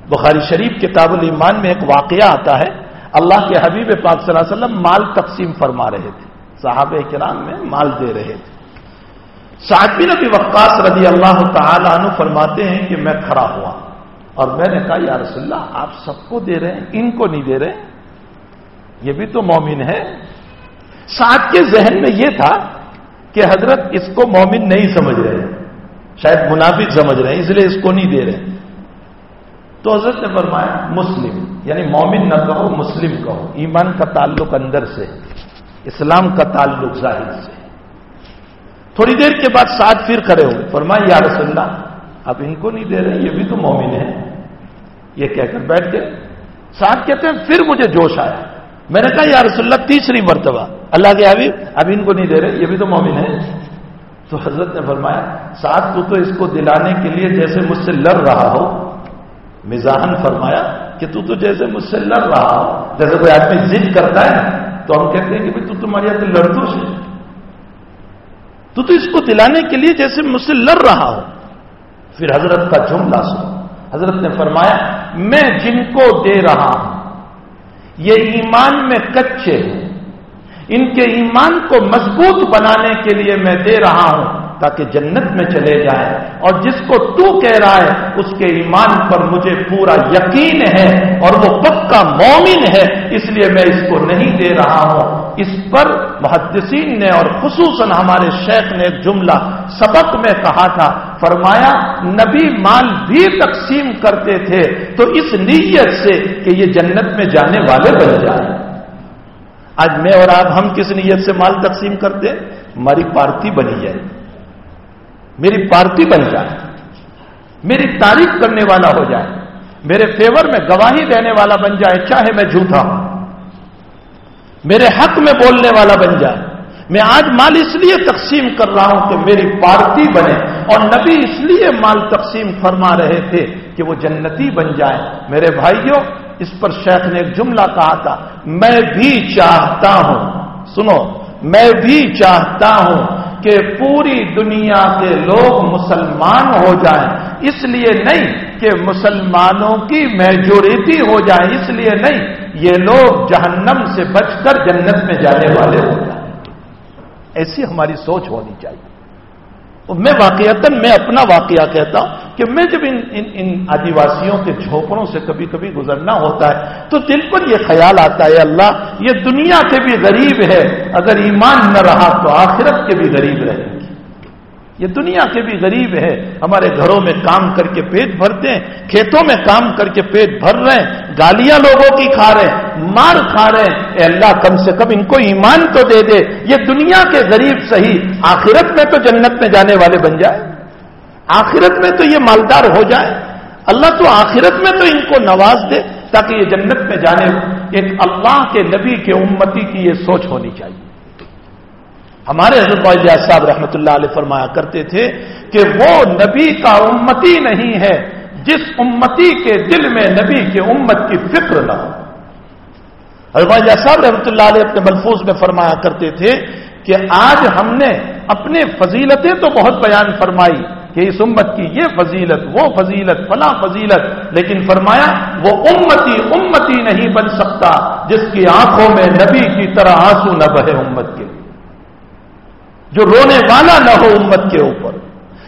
Speaker 2: بخاری شریف کتاب الایمان میں ایک واقعہ آتا ہے۔ اللہ کے حبیب پاک صلی اللہ علیہ وسلم مال تقسیم فرما رہے تھے۔ صحابہ کرام میں مال دے رہے تھے۔ سعد نبی وقاص رضی اللہ تعالی عنہ فرماتے ہیں کہ میں کھڑا ہوا اور میں نے کہا، یا رسول اللہ، آپ سب کو دے رہے ہیں، ان کو نہیں دے رہے۔ یہ بھی تو مومن ہے۔ سعد کے ذہن میں یہ تھا کہ حضرت اس کو مومن نہیں سمجھ رہے۔ شاید منافق سمجھ رہے ہیں، اس لیے اس کو نہیں دے رہے۔ تو حضرت نے فرمایا، مسلم یعنی مومن نہ کہو، مسلم کہو، ایمان کا تعلق اندر سے، اسلام کا تعلق ظاہر سے۔ تھوڑی دیر کے بعد ساتھ پھر کھڑے ہو فرمایا، یا رسول اللہ، آپ ان کو نہیں دے رہے، یہ بھی تو مومن ہے یہ کہہ کر بیٹھ گئے۔ ساتھ کہتے ہیں، پھر مجھے جوش آیا۔ میں نے کہا، یا رسول اللہ، تیسری مرتبہ۔ اللہ کے حبیب اب ان کو نہیں دے رہے، یہ بھی تو مومن ہے تو حضرت نے فرمایا ساتھ تو تو اس کو دلانے کے لیے جیسے مجھ سے لڑ رہا ہو مزاحن فرمایا کہ تو تو جیسے مجھ سے لڑ رہا ہو، جیسے کوئی آدمی ضد کرتا ہے نا، تو ہم کہتے ہیں کہ بھائی تو تمہاری یہاں لڑتوں سے۔ تو تو اس کو دلانے کے لیے جیسے مجھ سے لڑ رہا ہو۔ پھر حضرت کا جملہ سو حضرت نے فرمایا، میں جن کو دے رہا ہوں، یہ ایمان میں کچے ہیں۔ ان کے ایمان کو مضبوط بنانے کے لیے میں دے رہا ہوں۔ تاکہ جنت میں چلے جائیں اور جس کو تو کہہ رہا ہے، اس کے ایمان پر مجھے پورا یقین ہے اور وہ پکا مومن ہے، اس لیے میں اس کو نہیں دے رہا ہوں۔ اس پر محدثین نے اور خصوصاً ہمارے شیخ نے ایک جملہ سبق میں کہا تھا۔ فرمایا، نبی مال بھی تقسیم کرتے تھے، تو اس نیت سے کہ یہ جنت میں جانے والے بن جائیں۔ آج میں اور آپ، ہم کس نیت سے مال تقسیم کرتے؟ ہماری پارٹی بنی جائے میری پارٹی بن جائے، میری تعریف کرنے والا ہو جائے، میرے فیور میں گواہی دینے والا بن جائے، چاہے میں جھوٹا ہوں، میرے حق میں بولنے والا بن جائے۔ میں آج مال اس لیے تقسیم کر رہا ہوں کہ میری پارٹی بنے، اور نبی اس لیے مال تقسیم فرما رہے تھے کہ وہ جنتی بن جائے۔ میرے بھائیوں، اس پر شیخ نے ایک جملہ کہا تھا، میں بھی چاہتا ہوں، سنو، میں بھی چاہتا ہوں کہ پوری دنیا کے لوگ مسلمان ہو جائیں۔ اس لیے نہیں کہ مسلمانوں کی میجورٹی ہو جائے۔ اس لیے نہیں، یہ لوگ جہنم سے بچ کر جنت میں جانے والے ہو جائیں۔ ایسی ہماری سوچ ہونی چاہیے۔ میں واقعات میں اپنا واقعہ کہتا ہوں کہ میں جب ان ان, ان آدیواسیوں کے جھوپڑوں سے کبھی کبھی گزرنا ہوتا ہے تو دل پر یہ خیال آتا ہے اللہ یہ دنیا کے بھی غریب ہے اگر ایمان نہ رہا تو آخرت کے بھی غریب رہے یہ دنیا کے بھی غریب ہے ہمارے گھروں میں کام کر کے پیٹ بھرتے ہیں کھیتوں میں کام کر کے پیٹ بھر رہے ہیں گالیاں لوگوں کی کھا رہے ہیں۔ مار کھا رہے ہیں۔ اے اللہ، کم سے کم ان کو ایمان تو دے دے۔ یہ دنیا کے غریب صحیح، آخرت میں تو جنت میں جانے والے بن جائے۔ آخرت میں تو یہ مالدار ہو جائے۔ اللہ تو آخرت میں تو ان کو نواز دے تاکہ یہ جنت میں جانے ایک اللہ کے نبی کے امتی کی یہ سوچ ہونی چاہیے۔ ہمارے حضرت صاحب رحمۃ اللہ علیہ فرمایا کرتے تھے کہ وہ نبی کا امتی نہیں ہے جس امتی کے دل میں نبی کے امت کی فکر نہ ہو۔ الباجہ صاحب رحمۃ اللہ علیہ اپنے ملفوظ میں فرمایا کرتے تھے کہ آج ہم نے اپنے فضیلتیں تو بہت بیان فرمائی کہ اس امت کی یہ فضیلت، وہ فضیلت، فلاں فضیلت، لیکن فرمایا وہ امتی امتی نہیں بن سکتا جس کی آنکھوں میں نبی کی طرح آنسو نہ بہے امت کے، جو رونے والا نہ ہو امت کے اوپر،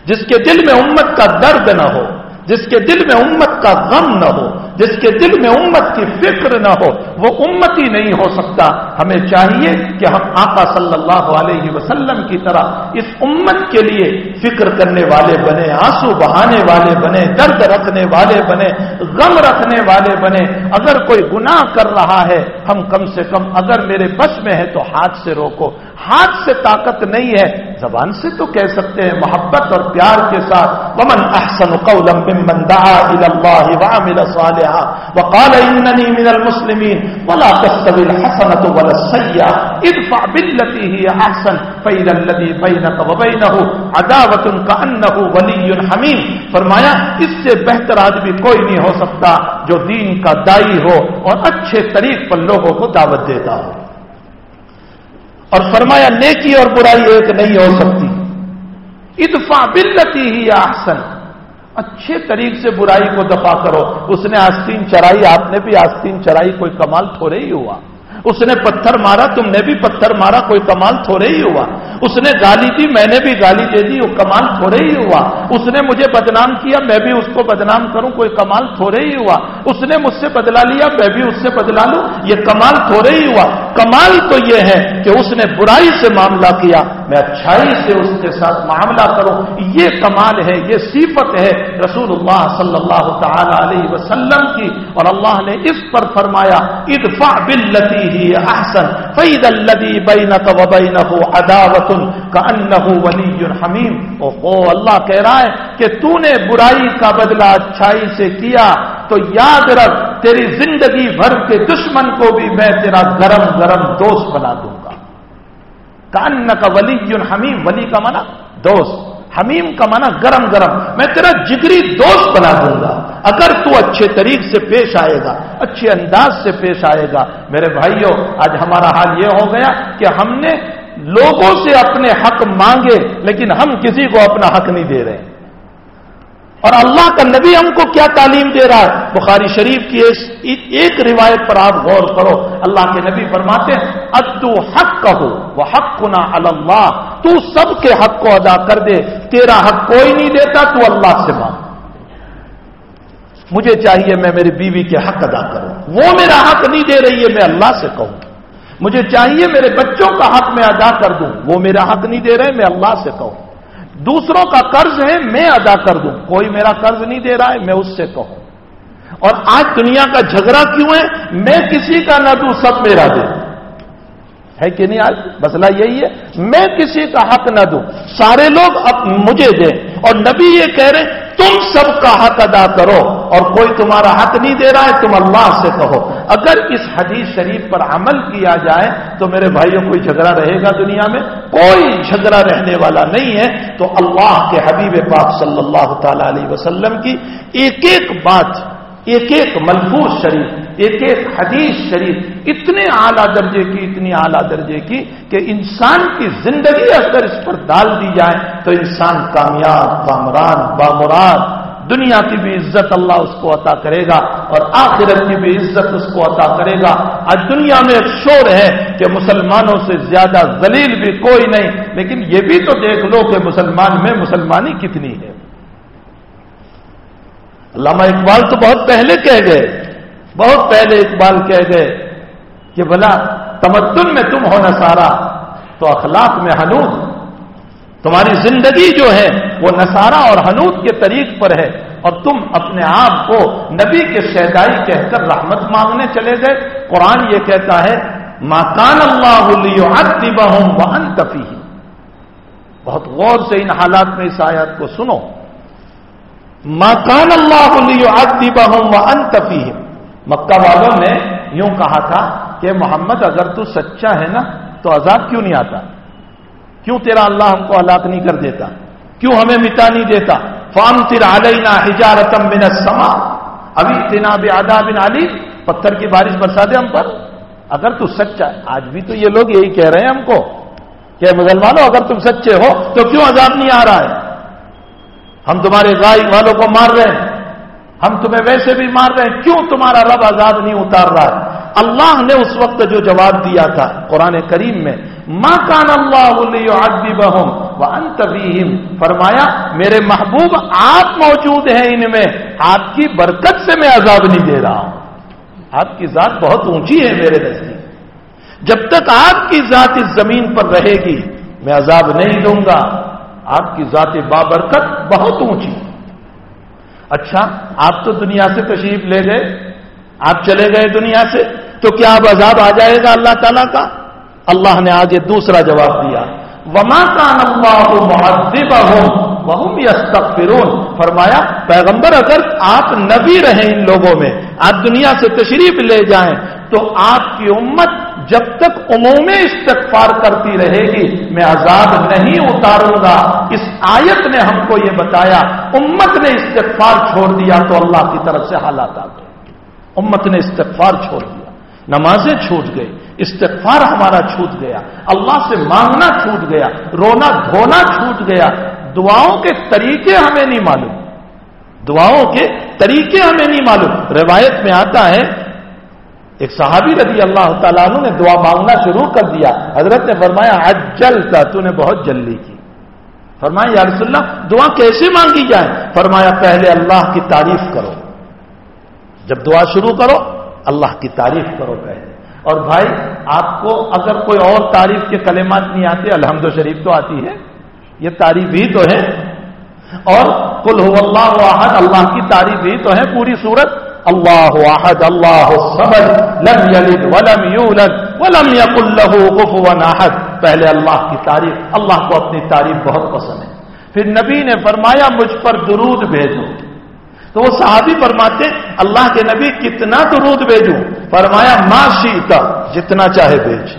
Speaker 2: جس کے دل میں امت کا درد نہ ہو۔ جس کے دل میں امت کا غم نہ ہو، جس کے دل میں امت کی فکر نہ ہو، وہ امت ہی نہیں ہو سکتا۔ ہمیں چاہیے کہ ہم آقا صلی اللہ علیہ وسلم کی طرح اس امت کے لیے فکر کرنے والے بنے آنسو بہانے والے بنے درد رکھنے والے بنے غم رکھنے والے بنے اگر کوئی گناہ کر رہا ہے، ہم کم سے کم اگر میرے بس میں ہے تو ہاتھ سے روکو۔ ہاتھ سے طاقت نہیں ہے، زبان سے تو کہہ سکتے ہیں، محبت اور پیار کے ساتھ۔ ومن احسن قولا ممن دعا الى الله وعمل صالحا وقال انني من المسلمين ولا تستوي الحسنه ولا السيئه ادفع بالتي هي احسن فاذا الذي بينك وبينه عداوه كانه ولي حميم فرمایا، اس سے بہتر آدمی کوئی نہیں ہو سکتا جو دین کا دائی ہو اور اچھے طریق پر لوگوں کو دعوت دیتا ہو۔ اور فرمایا، نیکی اور برائی ایک نہیں ہو سکتی۔ ادفا بلتی ہی آسن اچھے طریق سے برائی کو دفاع کرو۔ اس نے آستین چرائی، آپ نے بھی آستین چرائی، کوئی کمال تھوڑے ہی ہوا۔ اس نے پتھر مارا، تم نے بھی پتھر مارا، کوئی کمال تھوڑے ہی ہوا۔ اس نے گالی دی، میں نے بھی گالی دے دی، وہ کمال تھوڑے ہی ہوا۔ اس نے مجھے بدنام کیا، میں بھی اس کو بدنام کروں، کوئی کمال تھوڑے ہی ہوا۔ اس نے مجھ سے بدلا لیا، میں بھی اس سے بدلا لوں، یہ کمال تھوڑے ہی ہوا۔ کمال تو یہ ہے کہ اس نے برائی سے معاملہ کیا۔ میں اچھائی سے اس کے ساتھ معاملہ کروں، یہ کمال ہے، یہ صفت ہے رسول اللہ صلی اللہ تعالی علیہ وسلم کی۔ اور اللہ نے اس پر فرمایا، ادفع باللتی ہی احسن فید الذي بينك وبينه عداوه كانه ولي حميم۔ او اللہ کہہ رہا ہے کہ تو نے برائی کا بدلہ اچھائی سے کیا، تو یاد رکھ، تیری زندگی بھر کے دشمن کو بھی میں تیرا گرم گرم دوست بنا دوں۔ کان کا ولی حمیم، ولی کا مانا دوست۔ حمیم کا مانا گرم گرم۔ میں تیرا جگری دوست بنا دوں گا۔ اگر تو اچھے طریق سے پیش آئے گا، اچھے انداز سے پیش آئے گا، میرے بھائیوں آج ہمارا حال یہ ہو گیا کہ ہم نے لوگوں سے اپنے حق مانگے، لیکن ہم کسی کو اپنا حق نہیں دے رہے۔ اور اللہ کا نبی ہم کو کیا تعلیم دے رہا ہے؟ بخاری شریف کی ایک روایت پر آپ غور کرو۔ اللہ کے نبی فرماتے ہیں، ادو حق کہو وہ حق کنا اللہ۔ تو سب کے حق کو ادا کر دے۔ تیرا حق کوئی نہیں دیتا، تو اللہ سے مانگ۔ مجھے چاہیے میں میری بیوی کے حق ادا کروں۔ وہ میرا حق نہیں دے رہی ہے، میں اللہ سے کہوں۔ مجھے چاہیے میرے بچوں کا حق میں ادا کر دوں۔ وہ میرا حق نہیں دے رہے، میں اللہ سے کہوں۔ دوسروں کا قرض ہے، میں ادا کر دوں۔ کوئی میرا قرض نہیں دے رہا ہے، میں اس سے کہوں۔ اور آج دنیا کا جھگڑا کیوں ہے؟ میں کسی کا نہ دوں، سب میرا دے۔ ہے کہ نہیں آج؟ مسئلہ یہی ہے۔ میں کسی کا حق نہ دوں، سارے لوگ اب مجھے دیں۔ اور نبی یہ کہہ رہے تم سب کا حق ادا کرو اور کوئی تمہارا حق نہیں دے رہا ہے، تم اللہ سے کہو۔ اگر اس حدیث شریف پر عمل کیا جائے تو میرے بھائیوں، کوئی جھگڑا رہے گا دنیا میں؟ کوئی جھگڑا رہنے والا نہیں ہے۔ تو اللہ کے حبیب پاک صلی اللہ تعالی علیہ وسلم کی ایک ایک بات، ایک ایک ملفوظ شریف ایک ایک حدیث شریف اتنے اعلیٰ درجے کی، اتنی اعلیٰ درجے کی کہ انسان کی زندگی اگر اس پر ڈال دی جائے تو انسان کامیاب، کامران، بامراد، دنیا کی بھی عزت اللہ اس کو عطا کرے گا اور آخرت کی بھی عزت اس کو عطا کرے گا۔ آج دنیا میں ایک شور ہے کہ مسلمانوں سے زیادہ ذلیل بھی کوئی نہیں، لیکن یہ بھی تو دیکھ لو کہ مسلمان میں مسلمانی کتنی ہے۔ علامہ اقبال تو بہت پہلے کہہ گئے بہت پہلے اقبال کہہ گئے کہ بلا تمدن میں تم ہونا سارا تو اخلاق میں حنود تمہاری زندگی جو ہے وہ نسارا اور حنود کے طریق پر ہے۔ اور تم اپنے آپ کو نبی کے شہدائی کہہ کر رحمت مانگنے چلے گئے۔ قرآن یہ کہتا ہے ماکان اللہ بہن تفی بہت غور سے ان حالات میں اس آیات کو سنو۔ مکان اللہ آدی بہم و انتفی مکہ والوں نے یوں کہا تھا کہ محمد اگر تو سچا ہے نا تو عذاب کیوں نہیں آتا؟ کیوں تیرا اللہ ہم کو ہلاک نہیں کر دیتا؟ کیوں ہمیں مٹا نہیں دیتا؟ فام تر علینا ہجارتم بن سما ابھی تنا بے آدا بن علی پتھر کی بارش برسا دے ہم پر۔ اگر تو سچا آج بھی تو یہ لوگ یہی کہہ رہے ہیں ہم کو کہ مسلمانوں، اگر تم سچے ہو تو کیوں عذاب نہیں آ رہا ہے؟ ہم تمہارے گائے والوں کو مار رہے ہیں۔ ہم تمہیں ویسے بھی مار رہے ہیں، کیوں تمہارا رب عذاب نہیں اتار رہا ہے؟ اللہ نے اس وقت جو جواب دیا تھا قرآن کریم میں ماں کان اللہ بہم وہ انتبیم فرمایا، میرے محبوب آپ موجود ہیں ان میں، آپ کی برکت سے میں عذاب نہیں دے رہا ہوں۔ آپ کی ذات بہت اونچی ہے میرے نزدیک۔ جب تک آپ کی ذات اس زمین پر رہے گی، میں عذاب نہیں دوں گا۔ آپ کی ذات بابرکت بہت اونچی۔ اچھا آپ تو دنیا سے تشریف لے گئے، آپ چلے گئے دنیا سے، تو کیا اب عذاب آ جائے گا اللہ تعالیٰ کا؟ اللہ نے آگے دوسرا جواب دیا۔ وما کا نمبا ہو یستغفرون فرمایا، پیغمبر اگر آپ نبی رہیں ان لوگوں میں، آپ دنیا سے تشریف لے جائیں، تو آپ کی امت جب تک عموم استغفار کرتی رہے گی، میں عذاب نہیں اتاروں گا۔ اس آیت نے ہم کو یہ بتایا، امت نے استغفار چھوڑ دیا تو اللہ کی طرف سے حالات آ گئے۔ امت نے استغفار چھوڑ دیا۔ نمازیں چھوٹ گئی استغفار ہمارا چھوٹ گیا۔ اللہ سے مانگنا چھوٹ گیا، رونا دھونا چھوٹ گیا۔ دعاؤں کے طریقے ہمیں نہیں معلوم۔ دعاؤں کے طریقے ہمیں نہیں معلوم۔ روایت میں آتا ہے ایک صحابی رضی اللہ تعالیٰ عنہ نے دعا مانگنا شروع کر دیا۔ حضرت نے فرمایا اجل تھا تو نے بہت جلدی کی۔ فرمایا، یا رسول اللہ، دعا کیسے مانگی جائے؟ فرمایا، پہلے اللہ کی تعریف کرو۔ جب دعا شروع کرو، اللہ کی تعریف کرو پہلے۔ اور بھائی، آپ کو اگر کوئی اور تعریف کے کلمات نہیں آتے، الحمد شریف تو آتی ہے۔ یہ تعریف ہی تو ہے۔ اور کل ہو اللہ واحد اللہ کی تعریف ہی تو ہے پوری صورت۔ اللہ واحد اللہ لم یلد ولم یولد ولم یقل له كفوا احد پہلے اللہ کی تعریف، اللہ کو اپنی تعریف بہت پسند ہے۔ پھر نبی نے فرمایا، مجھ پر درود بھیجو۔ تو وہ صحابی فرماتے، اللہ کے نبی کتنا درود بھیجوں؟ فرمایا ماں شیتا جتنا چاہے بھیج۔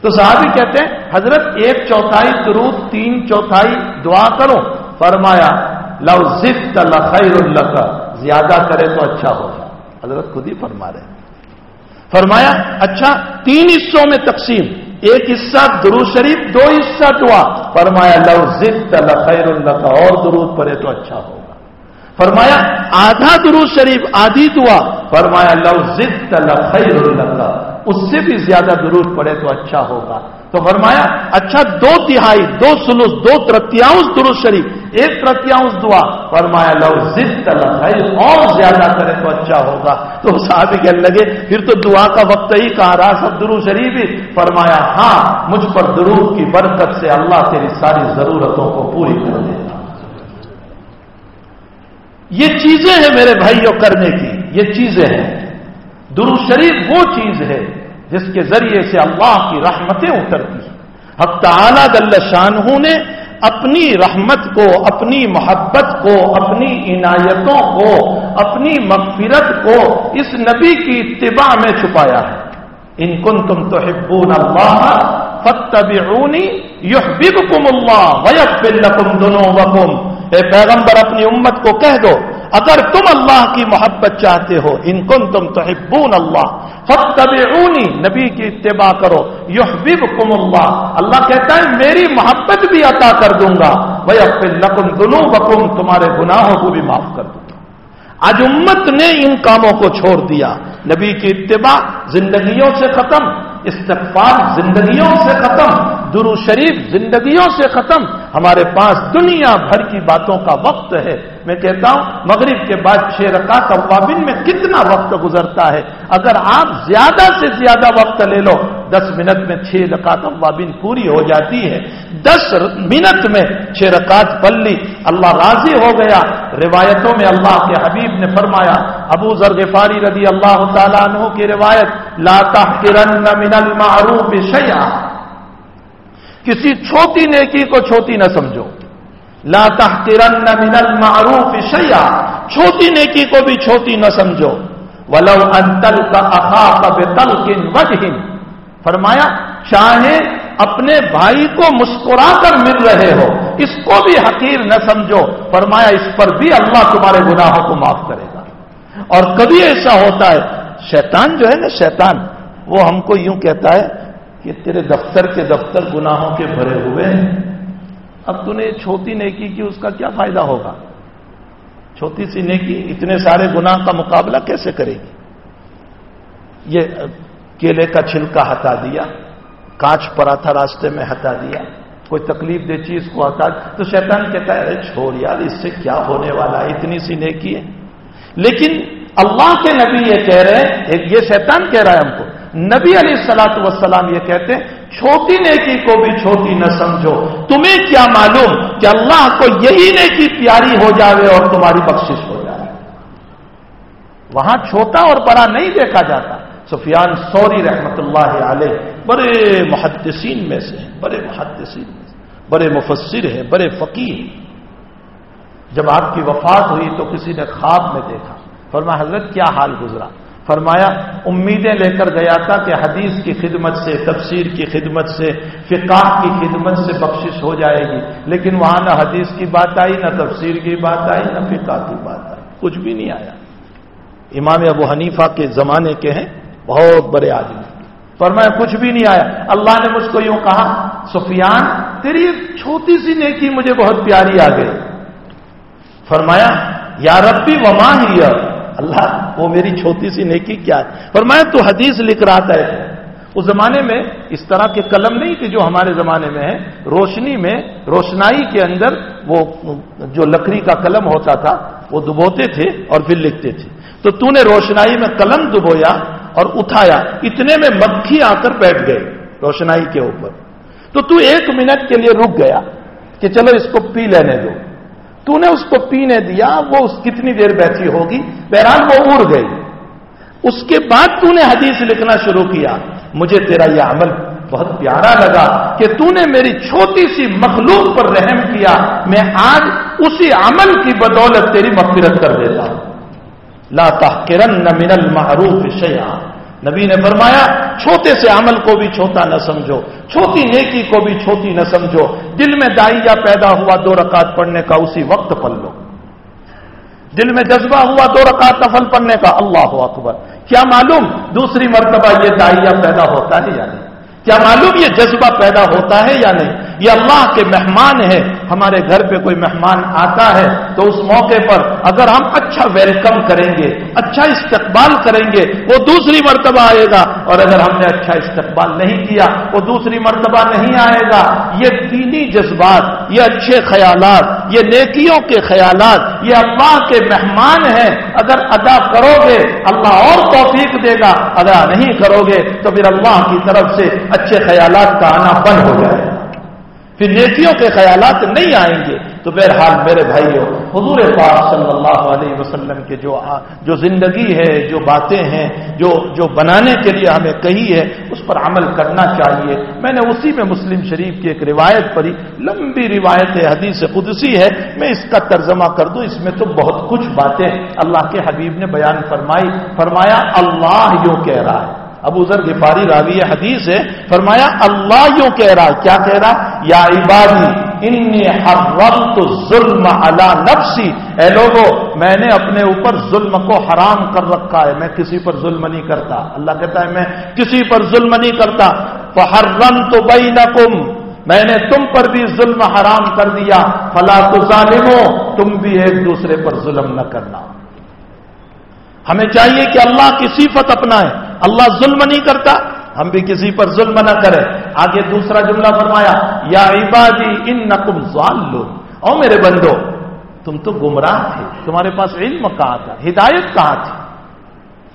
Speaker 2: تو صحابی کہتے ہیں، حضرت ایک چوتھائی درود، تین چوتھائی دعا کرو فرمایا لو ضد خیر اللہ زیادہ کرے تو اچھا ہوگا حضرت خود ہی فرما رہے فرمایا اچھا تین حصوں میں تقسیم. ایک حصہ درو شریف، دو حصہ دعا. فرمایا، لو ضد خیر اللہ اور درود پڑے تو اچھا ہوگا. فرمایا، آدھا درو شریف، آدھی دعا. فرمایا، لو ضد خیر اللہ اس سے بھی زیادہ درود پڑے تو اچھا ہوگا. تو فرمایا اچھا دو تہائی، دو سلوس، دو ترتیاؤں درود شریف، ایک ترتیاؤں دعا۔ فرمایا، لو ضد خیر اور زیادہ کرے تو اچھا ہوگا۔ تو صاحب کہنے لگے، پھر تو دعا کا وقت ہی کہا رہا سب درو شریف ہی۔ فرمایا ہاں مجھ پر درود کی برکت سے اللہ تیری ساری ضرورتوں کو پوری کر دے یہ چیزیں ہیں میرے بھائیوں کرنے کی، یہ چیزیں ہیں۔ درو شریف وہ چیز ہے جس کے ذریعے سے اللہ کی رحمتیں اترتی ہیں۔ اب تعالیٰ گل شاہ نے اپنی رحمت کو، اپنی محبت کو، اپنی عنایتوں کو، اپنی مغفرت کو اس نبی کی اتباع میں چھپایا ہے۔ ان کن تم تو ہبون اللہ فتبعونی یحببکم اللہ ویغفر لکم ذنوبکم۔ اے پیغمبر، اپنی امت کو کہہ دو اگر تم اللہ کی محبت چاہتے ہو، ان کن تم تو اللہ فتبعونی نبی کی اتباع کرو، یحببکم اللہ۔ اللہ کہتا ہے، میری محبت بھی عطا کر دوں گا بھائی اپنے نقم دنوں بکم تمہارے گناہوں کو بھی معاف کر دوں گا۔ آج امت نے ان کاموں کو چھوڑ دیا۔ نبی کی اتباع زندگیوں سے ختم، استغفار زندگیوں سے ختم درو شریف زندگیوں سے ختم۔ ہمارے پاس دنیا بھر کی باتوں کا وقت ہے۔ میں کہتا ہوں، مغرب کے بعد چھ رکعت اوابن میں کتنا وقت گزرتا ہے؟ اگر آپ زیادہ سے زیادہ وقت لے لو، دس منٹ میں چھ رکعت اوابن پوری ہو جاتی ہے۔ دس منٹ میں چھ رکعت پل لی، اللہ راضی ہو گیا۔ روایتوں میں اللہ کے حبیب نے فرمایا، ابو ذر غفاری رضی اللہ تعالیٰ عنہ کی روایت، لا تحقرن من المعروف شیئا۔ کسی چھوٹی نیکی کو چھوٹی نہ سمجھو۔ لا تحقرن من المعروف شیئا چھوٹی نیکی کو بھی چھوٹی نہ سمجھو۔ ولو ان تلق اخاك بتلق وجه۔ فرمایا، چاہے اپنے بھائی کو مسکرا کر مل رہے ہو، اس کو بھی حقیر نہ سمجھو۔ فرمایا، اس پر بھی اللہ تمہارے گناہوں کو معاف کرے گا۔ اور کبھی ایسا ہوتا ہے، شیطان جو ہے نا، شیطان، وہ ہم کو یوں کہتا ہے کہ تیرے دفتر کے دفتر گناہوں کے بھرے ہوئے ہیں۔ اب تو نے چھوٹی نیکی کی اس کا کیا فائدہ ہوگا؟ چھوٹی سی نیکی اتنے سارے گناہ کا مقابلہ کیسے کرے گی؟ یہ کیلے کا چھلکا ہٹا دیا، کانچ پڑا تھا راستے میں ہٹا دیا، کوئی تکلیف دے چیز کو ہٹا، تو شیطان کہتا ہے، ارے چھوڑ یار، اس سے کیا ہونے والا ہے؟ اتنی سی نیکی ہے۔ لیکن اللہ کے نبی یہ کہہ رہے ہیں، یہ شیطان کہہ رہا ہے ہم کو نبی علیہ السلاط وسلام یہ کہتے ہیں، چھوٹی نیکی کو بھی چھوٹی نہ سمجھو۔ تمہیں کیا معلوم کہ اللہ کو یہی نیکی پیاری ہو جاوے اور تمہاری بخشش ہو جائے وہاں چھوٹا اور بڑا نہیں دیکھا جاتا۔ سفیان سوری رحمت اللہ علیہ بڑے محدثین میں سے ہیں، بڑے محدثین میں سے بڑے مفسر ہیں، بڑے فقیر جب آپ کی وفات ہوئی تو کسی نے خواب میں دیکھا۔ فرما حضرت، کیا حال گزرا؟ فرمایا، امیدیں لے کر گیا تھا کہ حدیث کی خدمت سے، تفسیر کی خدمت سے فقہ کی خدمت سے بخشش ہو جائے گی۔ لیکن وہاں نہ حدیث کی بات آئی، نہ تفسیر کی بات آئی، نہ فقہ کی بات آئی۔ کچھ بھی نہیں آیا۔ امام ابو حنیفہ کے زمانے کے ہیں، بہت بڑے آدمی فرمایا، کچھ بھی نہیں آیا۔ اللہ نے مجھ کو یوں کہا، سفیان، تیری چھوٹی سی نیکی مجھے بہت پیاری آ گئی۔ فرمایا، یا ربی، وما ہی اللہ وہ میری چھوٹی سی نیکی کیا ہے؟ پر میں تو حدیث لکھ رہا تھا۔ اس زمانے میں اس طرح کے قلم نہیں تھے جو ہمارے زمانے میں ہے روشنی میں، روشنائی کے اندر وہ جو لکڑی کا قلم ہوتا تھا، وہ دبوتے تھے اور پھر لکھتے تھے۔ تو تو نے روشنائی میں قلم دبویا اور اٹھایا۔ اتنے میں مکھی آ کر بیٹھ گئے روشنائی کے اوپر۔ تو تو ایک منٹ کے لیے رک گیا کہ چلو اس کو پی لینے دو۔ تو نے اس کو پینے دیا، وہ اس کتنی دیر بیٹھی ہوگی؟ بہرحال وہ اڑ گئی۔ اس کے بعد تو نے حدیث لکھنا شروع کیا۔ مجھے تیرا یہ عمل بہت پیارا لگا کہ تو نے میری چھوٹی سی مخلوق پر رحم کیا۔ میں آج اسی عمل کی بدولت تیری مغفرت کر دیتا ہوں۔ لا تحقرن من المعروف شیئا۔ نبی نے فرمایا، چھوٹے سے عمل کو بھی چھوٹا نہ سمجھو، چھوٹی نیکی کو بھی چھوٹی نہ سمجھو، دل میں دائیا پیدا ہوا دو رکعت پڑھنے کا، اسی وقت پڑھ لو۔ دل میں جذبہ ہوا دو رکعت نفل پڑھنے کا، اللہ اکبر۔ کیا معلوم دوسری مرتبہ یہ دائیا پیدا ہوتا ہے یا نہیں؟ کیا معلوم یہ جذبہ پیدا ہوتا ہے یا نہیں؟ یہ اللہ کے مہمان ہیں، ہمارے گھر پہ کوئی مہمان آتا ہے تو اس موقع پر اگر ہم اچھا ویلکم کریں گے اچھا استقبال کریں گے، وہ دوسری مرتبہ آئے گا۔ اور اگر ہم نے اچھا استقبال نہیں کیا، وہ دوسری مرتبہ نہیں آئے گا۔ یہ دینی جذبات، یہ اچھے خیالات، یہ نیکیوں کے خیالات، یہ اللہ کے مہمان ہیں۔ اگر ادا کرو گے اللہ اور توفیق دے گا۔ ادا نہیں کرو گے تو پھر اللہ کی طرف سے اچھے خیالات کا آنا بند ہو جائے گا۔ پھر نیکیوں کے خیالات نہیں آئیں گے، تو بہرحال میرے بھائیوں، حضور پاک صلی اللہ علیہ وسلم کے جو جو زندگی ہے، جو باتیں ہیں، جو جو بنانے کے لیے ہمیں کہی ہے، اس پر عمل کرنا چاہیے۔ میں نے اسی میں مسلم شریف کی ایک روایت پڑھی۔ لمبی روایت حدیث قدسی ہے۔ میں اس کا ترجمہ کر دوں۔ اس میں تو بہت کچھ باتیں اللہ کے حبیب نے بیان فرمائی۔ فرمایا، اللہ یوں کہہ رہا ہے۔ ابو ذر غفاری راوی حدیث ہے، فرمایا، اللہ یوں کہہ رہا، کیا کہہ رہا؟ یا عبادی، انی حرمت ظلم علی نفسی۔ اے لوگو، میں نے اپنے اوپر ظلم کو حرام کر رکھا ہے، میں کسی پر ظلم نہیں کرتا۔ اللہ کہتا ہے، میں کسی پر ظلم نہیں کرتا۔ فحرمت بینکم، میں نے تم پر بھی ظلم حرام کر دیا۔ فلا تظالمو، تم بھی ایک دوسرے پر ظلم نہ کرنا۔ ہمیں چاہیے کہ اللہ کی صفت اپنائیں اللہ ظلم نہیں کرتا، ہم بھی کسی پر ظلم نہ کریں۔ آگے دوسرا جملہ فرمایا، یا عبادی ان نقم لو او میرے بندو، تم تو گمراہ تھے۔ تمہارے پاس علم کہاں تھا؟ ہدایت کہاں تھی؟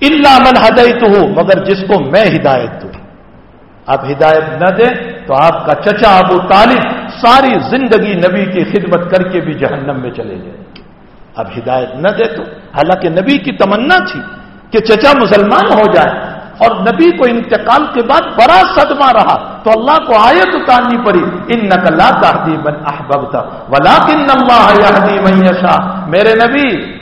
Speaker 2: اللہ من ہدایت ہو مگر جس کو میں ہدایت دوں۔ آپ ہدایت نہ دیں تو آپ کا چچا ابو طالب ساری زندگی نبی کی خدمت کر کے بھی جہنم میں چلے جائیں اب ہدایت نہ دے تو، حالانکہ نبی کی تمنا تھی کہ چچا مسلمان ہو جائے۔ اور نبی کو انتقال کے بعد بڑا صدمہ رہا تو اللہ کو آیت اتارنی پڑی ان نقل بن احبتا ولا کن اللہ میرے نبی،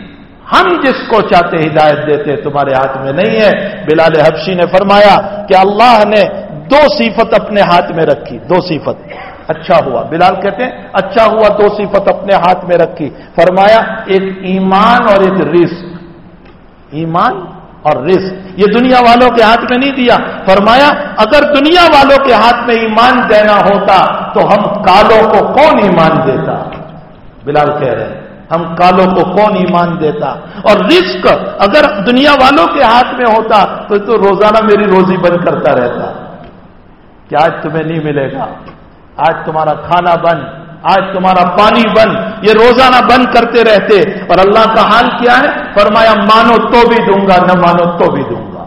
Speaker 2: ہم جس کو چاہتے ہدایت دیتے، تمہارے ہاتھ میں نہیں ہے۔ بلال حبشی نے فرمایا کہ اللہ نے دو صفت اپنے ہاتھ میں رکھی، دو صفت۔ اچھا ہوا۔ بلال کہتے ہیں اچھا ہوا، دو صفت اپنے ہاتھ میں رکھی۔ فرمایا، ایک ایمان اور ایک رزق۔ ایمان اور رزق۔ یہ دنیا والوں کے ہاتھ میں نہیں دیا۔ فرمایا، اگر دنیا والوں کے ہاتھ میں ایمان دینا ہوتا تو ہم کالوں کو کون ایمان دیتا؟ بلال کہہ رہے ہیں، ہم کالوں کو کون ایمان دیتا؟ اور رزق اگر دنیا والوں کے ہاتھ میں ہوتا تو تو روزانہ میری روزی بند کرتا رہتا۔ کہ آج تمہیں نہیں ملے گا؟ آج تمہارا کھانا بند آج تمہارا پانی بند، یہ روزانہ بند کرتے رہتے، اور اللہ کا حال کیا ہے؟ فرمایا، مانو تو بھی دوں گا، نہ مانو تو بھی دوں گا۔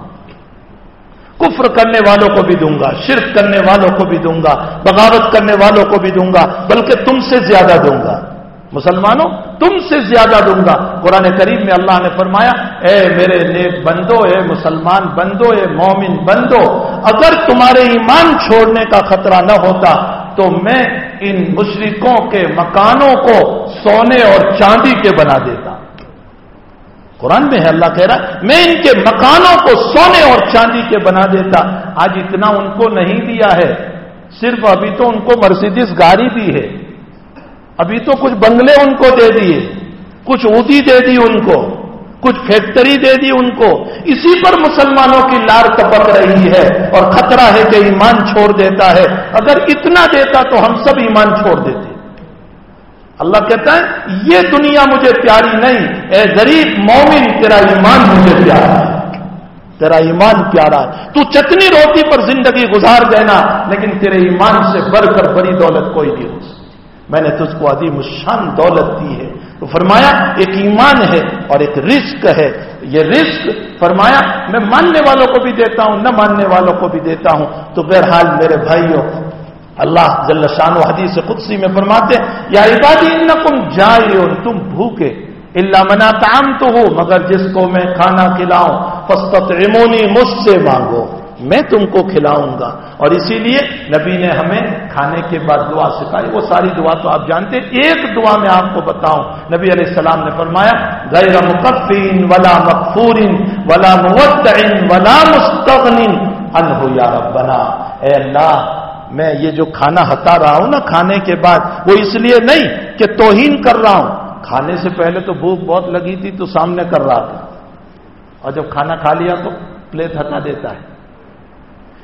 Speaker 2: کفر کرنے والوں کو بھی دوں گا، شرک کرنے والوں کو بھی دوں گا، بغاوت کرنے والوں کو بھی دوں گا، بلکہ تم سے زیادہ دوں گا۔ مسلمانوں، تم سے زیادہ دوں گا۔ قرآن کریم میں اللہ نے فرمایا، اے میرے نیک بندو، اے مسلمان بندو، اے مومن بندو، اگر تمہارے ایمان چھوڑنے کا خطرہ نہ ہوتا، تو میں ان مشرقوں کے مکانوں کو سونے اور چاندی کے بنا دیتا۔ قرآن میں ہے اللہ کہہ رہا میں ان کے مکانوں کو سونے اور چاندی کے بنا دیتا۔ آج اتنا ان کو نہیں دیا ہے، صرف ابھی تو ان کو مرسیڈس گاڑی دی ہے۔ ابھی تو کچھ بنگلے ان کو دے دیے، کچھ اودی دے دی ان کو۔ کچھ فیکٹری دے دی ان کو۔ اسی پر مسلمانوں کی لار کپک رہی ہے اور خطرہ ہے کہ ایمان چھوڑ دیتا ہے۔ اگر اتنا دیتا تو ہم سب ایمان چھوڑ دیتے۔ اللہ کہتا ہے، یہ دنیا مجھے پیاری نہیں۔ اے غریب مومن، تیرا ایمان مجھے پیارا ہے۔ تیرا ایمان پیارا ہے۔ تو چتنی روٹی پر زندگی گزار دینا، لیکن تیرے ایمان سے بڑھ کر بڑی دولت کوئی نہیں ہو میں نے تجھ کو عظیم شان دولت دی ہے۔ تو فرمایا، ایک ایمان ہے اور ایک رزق ہے۔ یہ رزق، فرمایا، میں ماننے والوں کو بھی دیتا ہوں، نہ ماننے والوں کو بھی دیتا ہوں۔ تو بہرحال میرے بھائیوں، اللہ جل شان و حدیث قدسی میں فرماتے یا عبادی، انکم جائے تم بھوکے اللہ منا کام تو ہو مگر جس کو میں کھانا کھلاؤں فستط مجھ سے مانگو۔ میں تم کو کھلاؤں گا۔ اور اسی لیے نبی نے ہمیں کھانے کے بعد دعا سکھائی۔ وہ ساری دعا تو آپ جانتے ایک دعا میں آپ کو بتاؤں۔ نبی علیہ السلام نے فرمایا، غیر مقفین ولا مقفورین ولا مودعین ولا مستغنین۔ انہو یا ربنا۔ اے اللہ، میں یہ جو کھانا ہتا رہا ہوں نا کھانے کے بعد، وہ اس لیے نہیں کہ توہین کر رہا ہوں۔ کھانے سے پہلے تو بھوک بہت لگی تھی تو سامنے کر رہا تھا۔ اور جب کھانا کھا لیا تو پلیٹ ہٹا دیتا ہے۔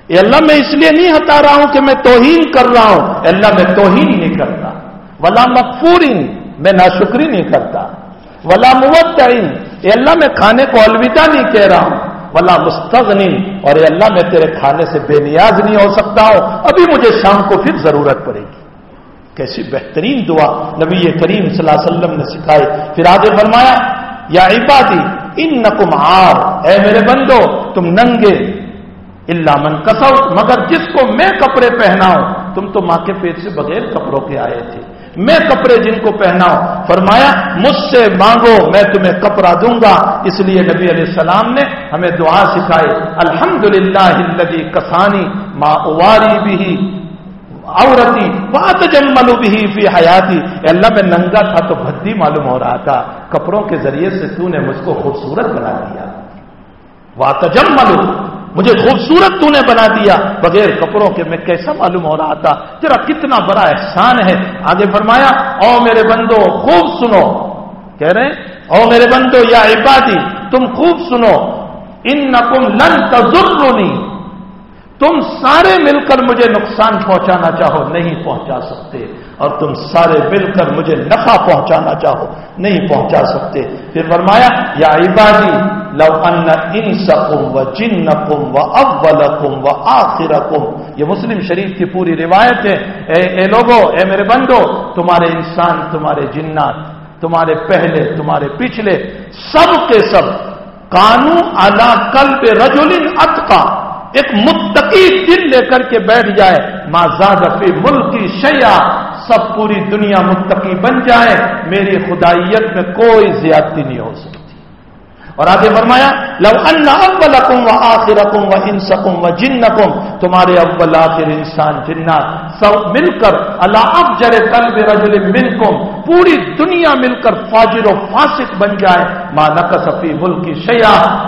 Speaker 2: اے اللہ میں اس لیے نہیں ہٹا رہا ہوں کہ میں توہین کر رہا ہوں۔ اے اللہ میں توہین نہیں کرتا۔ ولا مقفورین میں ناشکری نہیں کرتا۔ ولا موتعین اے اللہ میں کھانے کو الوداع نہیں کہہ رہا ہوں۔ ولا مستغنی، اور اے اللہ میں تیرے کھانے سے بے نیاز نہیں ہو سکتا ہوں۔ ابھی مجھے شام کو پھر ضرورت پڑے گی۔ کیسی بہترین دعا نبی کریم صلی اللہ علیہ وسلم نے سکھائی۔ پھر آگے فرمایا، یا عبادی ان نقم آر اے میرے بندو، تم ننگے اللہ من کسو مگر جس کو میں کپڑے پہناؤں، تم تو ماں کے پیٹ سے بغیر کپڑوں کے آئے تھے۔ میں کپڑے جن کو پہناؤں، فرمایا، مجھ سے مانگو، میں تمہیں کپڑا دوں گا۔ اس لیے نبی علیہ السلام نے ہمیں دعا سکھائی الحمد للہ کسانی ماں اواری بھی عورتی بات جملو بھی فی حیاتی۔ اللہ، میں ننگا تھا تو بھدی معلوم ہو رہا تھا۔ کپڑوں کے ذریعے سے تو نے مجھ کو خوبصورت بنا دیا۔ وات مجھے خوبصورت تو نے بنا دیا، بغیر کپڑوں کے میں کیسا معلوم ہو رہا تھا؟ تیرا کتنا بڑا احسان ہے۔ آگے فرمایا، او میرے بندو، خوب سنو۔ کہہ رہے او میرے بندو، یا عبادی، تم خوب سنو۔ ان نقم لن تجرنی تم سارے مل کر مجھے نقصان پہنچانا چاہو، نہیں پہنچا سکتے۔ اور تم سارے مل کر مجھے نفع پہنچانا چاہو، نہیں پہنچا سکتے۔ پھر فرمایا، یا عبادی لو ان ان سکم و جن و اول و آخر یہ مسلم شریف کی پوری روایت ہے. اے اے لوگو، اے میرے بندو، تمہارے انسان، تمہارے جنات، تمہارے پہلے، تمہارے پچھلے، سب کے سب قانون الا کل پہ رجولن اتقا. ایک متقی دل لے کر کے بیٹھ جائے. ماں فی ملکی شیا سب پوری دنیا متقی بن جائے. میری خدائیت میں کوئی زیادتی نہیں ہو سکتی. اور آگے فرمایا، لو ان اول و آخر و انسکم و جن تمہارے اول آخر انسان جنات سب مل کر اللہ افجر قلب رجل منکم، پوری دنیا مل کر فاجر و فاسق بن جائے ماں نقصفی ملک کی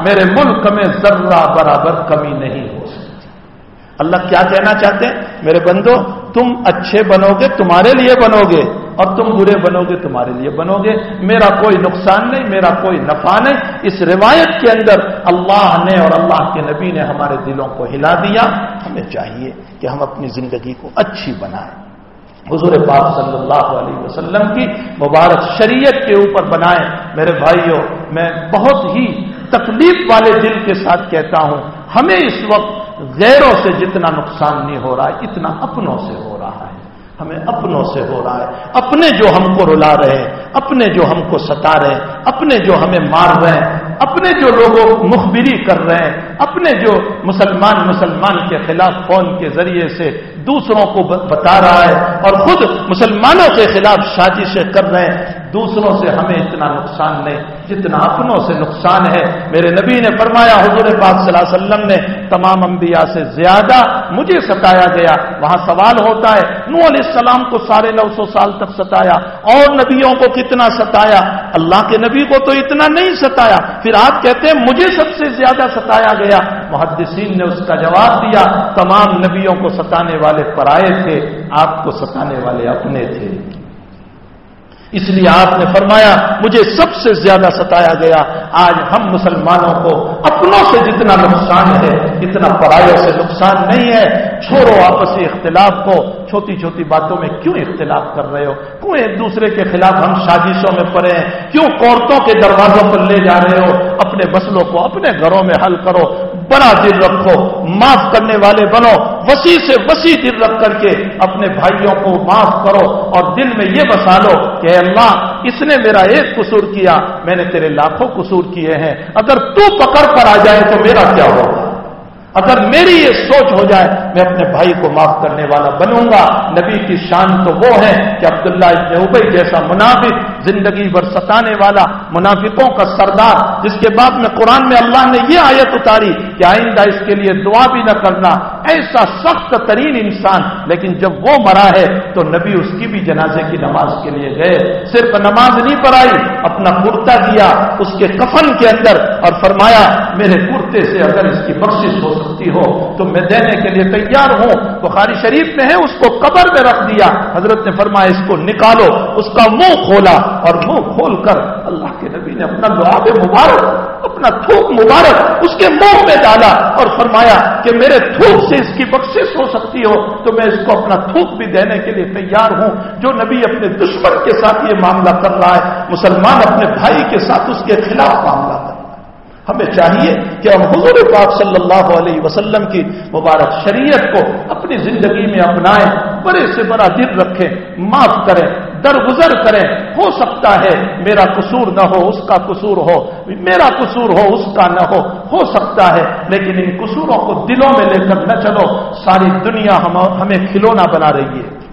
Speaker 2: میرے ملک میں ذرہ برابر کمی نہیں ہو سکتی۔ اللہ کیا کہنا چاہتے ہیں؟ میرے بندو، تم اچھے بنو گے، تمہارے لیے بنو گے۔ اور تم برے بنو گے تمہارے لیے بنو گے میرا کوئی نقصان نہیں، میرا کوئی نفع نہیں۔ اس روایت کے اندر اللہ نے اور اللہ کے نبی نے ہمارے دلوں کو ہلا دیا۔ ہمیں چاہیے کہ ہم اپنی زندگی کو اچھی بنائیں۔ حضور پاک صلی اللہ علیہ وسلم کی مبارک شریعت کے اوپر بنائیں۔ میرے بھائیوں میں بہت ہی تکلیف والے دل کے ساتھ کہتا ہوں، ہمیں اس وقت غیروں سے جتنا نقصان نہیں ہو رہا ہے، اتنا اپنوں سے ہو ہمیں اپنوں سے ہو رہا ہے۔ اپنے جو ہم کو رلا رہے ہیں، اپنے جو ہم کو ستا رہے ہیں، اپنے جو ہمیں مار رہے ہیں، اپنے جو لوگوں مخبری کر رہے ہیں، اپنے جو مسلمان مسلمان کے خلاف فون کے ذریعے سے دوسروں کو بتا رہا ہے اور خود مسلمانوں کے خلاف سازشیں کر رہے ہیں۔ دوسروں سے ہمیں اتنا نقصان نہیں، جتنا اپنوں سے نقصان ہے۔ میرے نبی نے فرمایا، حضور پاک صلی اللہ علیہ وسلم نے تمام انبیاء سے زیادہ مجھے ستایا گیا۔ وہاں سوال ہوتا ہے نو علیہ السلام کو ساڑھے نو سو سال تک ستایا، اور نبیوں کو کتنا ستایا؟ اللہ کے نبی کو تو اتنا نہیں ستایا۔ پھر آپ کہتے ہیں، مجھے سب سے زیادہ ستایا گیا۔ محدثین نے اس کا جواب دیا، تمام نبیوں کو ستانے والے پرائے تھے، آپ کو ستانے والے اپنے تھے۔ اس لیے آپ نے فرمایا، مجھے سب سے زیادہ ستایا گیا، آج ہم مسلمانوں کو اپنوں سے جتنا نقصان ہے، اتنا پرایوں سے نقصان نہیں ہے۔ چھوڑو آپسی اختلاف کو۔ چھوٹی چھوٹی باتوں میں کیوں اختلاف کر رہے ہو؟ کیوں ایک دوسرے کے خلاف ہم سازشوں میں پڑے ہیں؟ کیوں عورتوں کے دروازوں پر لے جا رہے ہو؟ اپنے مسلوں کو اپنے گھروں میں حل کرو۔ بڑا دل رکھو، معاف کرنے والے بنو، وسیع سے وسیع دل رکھ کر کے اپنے بھائیوں کو معاف کرو اور دل میں یہ بسا لو کہ اللہ، اس نے میرا ایک قصور کیا، میں نے تیرے لاکھوں قصور کیے ہیں۔ اگر تو پکڑ کر آ جائے تو میرا کیا ہوگا؟ اگر میری یہ سوچ ہو جائے، میں اپنے بھائی کو معاف کرنے والا بنوں گا۔ نبی کی شان تو وہ ہے کہ عبداللہ ابن ابئی جیسا منافق زندگی بھر ستانے والا منافقوں کا سردار، جس کے بعد میں قرآن میں اللہ نے یہ آیت اتاری کہ آئندہ اس کے لیے دعا بھی نہ کرنا، ایسا سخت ترین انسان، لیکن جب وہ مرا ہے تو نبی اس کی بھی جنازے کی نماز کے لیے گئے۔ صرف نماز نہیں پڑھائی، اپنا کرتا دیا اس کے کفن کے اندر اور فرمایا، میرے کرتے سے اگر اس کی بخشش ہو سکتی ہو تو میں دینے کے لیے تیار ہوں۔ بخاری شریف میں ہے، اس کو قبر میں رکھ دیا۔ حضرت نے فرمایا، اس کو نکالو، اس کا منہ کھولا۔ اور منہ کھول کر اللہ کے نبی نے اپنا دعا مبارک، اپنا تھوک مبارک اس کے منہ میں ڈالا اور فرمایا کہ میرے تھوک سے اس کی بخشش ہو سکتی ہو، تو میں اس کو اپنا تھوک بھی دینے کے لیے تیار ہوں۔ جو نبی اپنے دشمن کے ساتھ یہ معاملہ کر رہا ہے، مسلمان اپنے بھائی کے ساتھ اس کے خلاف معاملہ کر رہا ہے۔ ہمیں چاہیے کہ ہم حضور پاک صلی اللہ علیہ وسلم کی مبارک شریعت کو اپنی زندگی میں اپنائیں، بڑے سے بڑا دل رکھیں، معاف کریں۔ درگزر کریں، ہو سکتا ہے میرا قصور نہ ہو، اس کا قصور ہو، میرا قصور ہو، اس کا نہ ہو ہو سکتا ہے، لیکن ان قصوروں کو دلوں میں لے کر نہ چلو، ساری دنیا ہمیں کھلونا بنا رہی ہے۔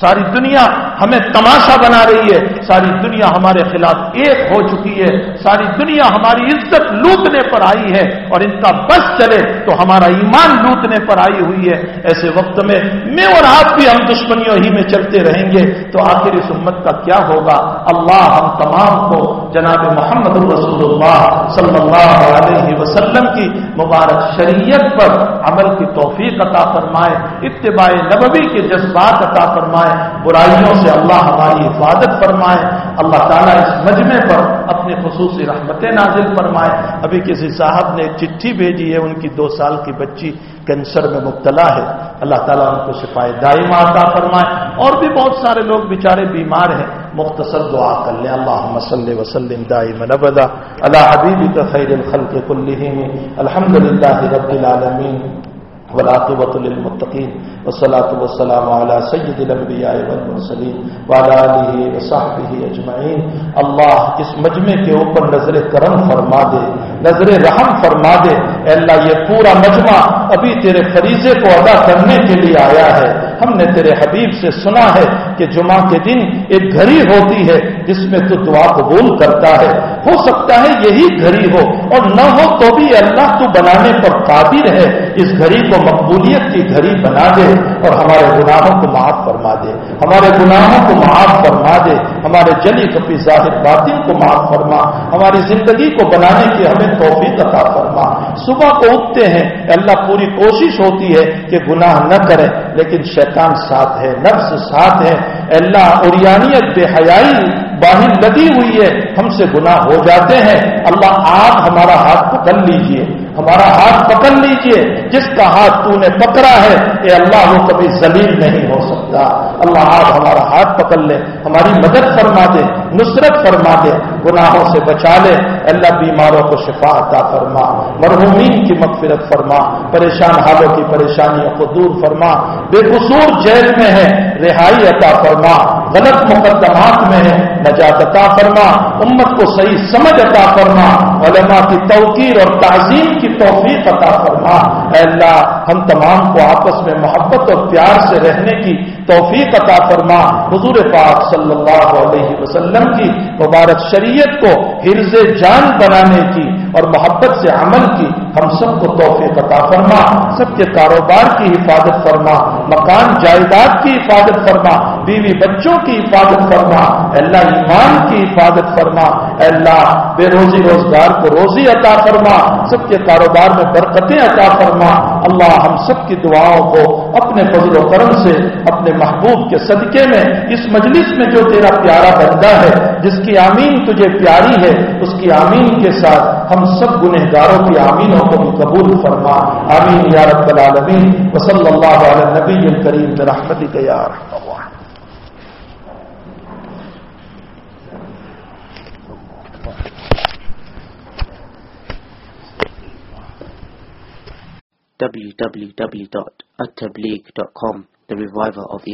Speaker 2: ساری دنیا ہمیں تماشا بنا رہی ہے، ساری دنیا ہمارے خلاف ایک ہو چکی ہے، ساری دنیا ہماری عزت لوٹنے پر آئی ہے اور ان کا بس چلے تو ہمارا ایمان لوٹنے پر آئی ہوئی ہے۔ ایسے وقت میں میں اور آپ بھی ہم دشمنیوں ہی میں چلتے رہیں گے تو آخر اس امت کا کیا ہوگا؟ اللہ ہم تمام کو جناب محمد رسول اللہ صلی اللہ علیہ وسلم کی مبارک شریعت پر عمل کی توفیق عطا فرمائے، اتباع نبوی کے جذبات عطا فرمائے، برائیوں سے اللہ ہماری حفاظت فرمائے، اللہ تعالیٰ اس مجمع پر اپنی خصوصی رحمت نازل فرمائے۔ ابھی کسی صاحب نے ایک چٹھی بھیجی ہے، ان کی دو سال کی بچی کینسر میں مبتلا ہے۔ اللہ تعالیٰ ان کو شفائے دائم عطا فرمائے۔ اور بھی بہت سارے لوگ بیچارے بیمار ہیں۔ مختصر دعا کر لیں۔ اللہ مسلم وسلم دائم ابدا۔ اللہ حبیب خیر الخلق کلہم۔ الحمد للہ رب العالمین۔ ولاقبۃ للمتقین والصلاة والسلام على سید الانبیاء والمرسلین وعلى آلہ وصحبہ اجمعین اللہ اس مجمع کے اوپر نظر کرم فرما دے، نظر رحم فرما دے۔ اے اللہ، یہ پورا مجمع ابھی تیرے فریضے کو ادا کرنے کے لیے آیا ہے۔ ہم نے تیرے حبیب سے سنا ہے کہ جمعہ کے دن ایک گھڑی ہوتی ہے جس میں تو دعا قبول کرتا ہے۔ ہو سکتا ہے یہی گھڑی ہو اور نہ ہو تو بھی اللہ تو بنانے پر قادر ہے، اس گھڑی کو مقبولیت کی گھڑی بنا دے اور ہمارے گناہوں کو معاف فرما دے۔ ہمارے گناہوں کو معاف فرما دے۔ ہمارے جلی کپی ظاہر باطن کو معاف فرما۔ ہماری زندگی کو بنانے کی ہمیں توفیق عطا فرما۔ صبح کو اٹھتے ہیں، اللہ پوری کوشش ہوتی ہے کہ گناہ نہ کریں لیکن شیطان ساتھ ہے، نفس ساتھ ہے۔ اللہ اوریانیت بے حیائی باہر لگی ہوئی ہے، ہم سے گناہ ہو جاتے ہیں۔ اللہ آپ ہمارا ہاتھ پکڑ لیجیے، ہمارا ہاتھ پکڑ لیجیے۔ جس کا ہاتھ تو نے پکڑا ہے، اے اللہ وہ کبھی زلیل نہیں ہو سکتا۔ اللہ آپ ہمارا ہاتھ پکڑ لے، ہماری مدد فرما دے، نصرت فرما دے، گناہوں سے بچا لے۔ اللہ بیماروں کو شفا عطا فرما، مرحومین کی مغفرت فرما، پریشان حالوں کی پریشانیوں کو دور فرما۔ بے قصور جیل میں ہے، رہائی عطا فرما۔ غلط مقدمات میں نجات عطا فرما، امت کو صحیح سمجھ عطا فرما، علماء کی توقیر اور تعظیم کی توفیق عطا فرما۔ اے اللہ، ہم تمام کو آپس میں محبت اور پیار سے رہنے کی توفیق عطا فرما۔ حضور پاک صلی اللہ علیہ وسلم کی مبارک شریعت کو حرز جان بنانے کی اور محبت سے عمل کی، ہم سب کو توفیق عطا فرما، سب کے کاروبار کی حفاظت فرما، مکان، جائیداد کی حفاظت فرما، بیوی بچوں کی حفاظت فرما اللہ ایمان کی حفاظت فرما اللہ بے روزی روزگار کو روزی عطا فرما، سب کے کاروبار میں برکتیں عطا فرما اللہ ہم سب کی دعاؤں کو اپنے فضل و کرم سے، اپنے محبوب کے صدقے میں، اس مجلس میں جو تیرا پیارا بندہ ہے، جس کی آمین تجھے پیاری ہے، اس کی آمین کے ساتھ ہم سب گنہ گاروں کی آمینوں کو بھی قبول فرما۔ آمین یا رب العالمین۔ وصلی اللہ علیہ نبی کریم یا رحمت
Speaker 1: www.attableek.com The Reviver of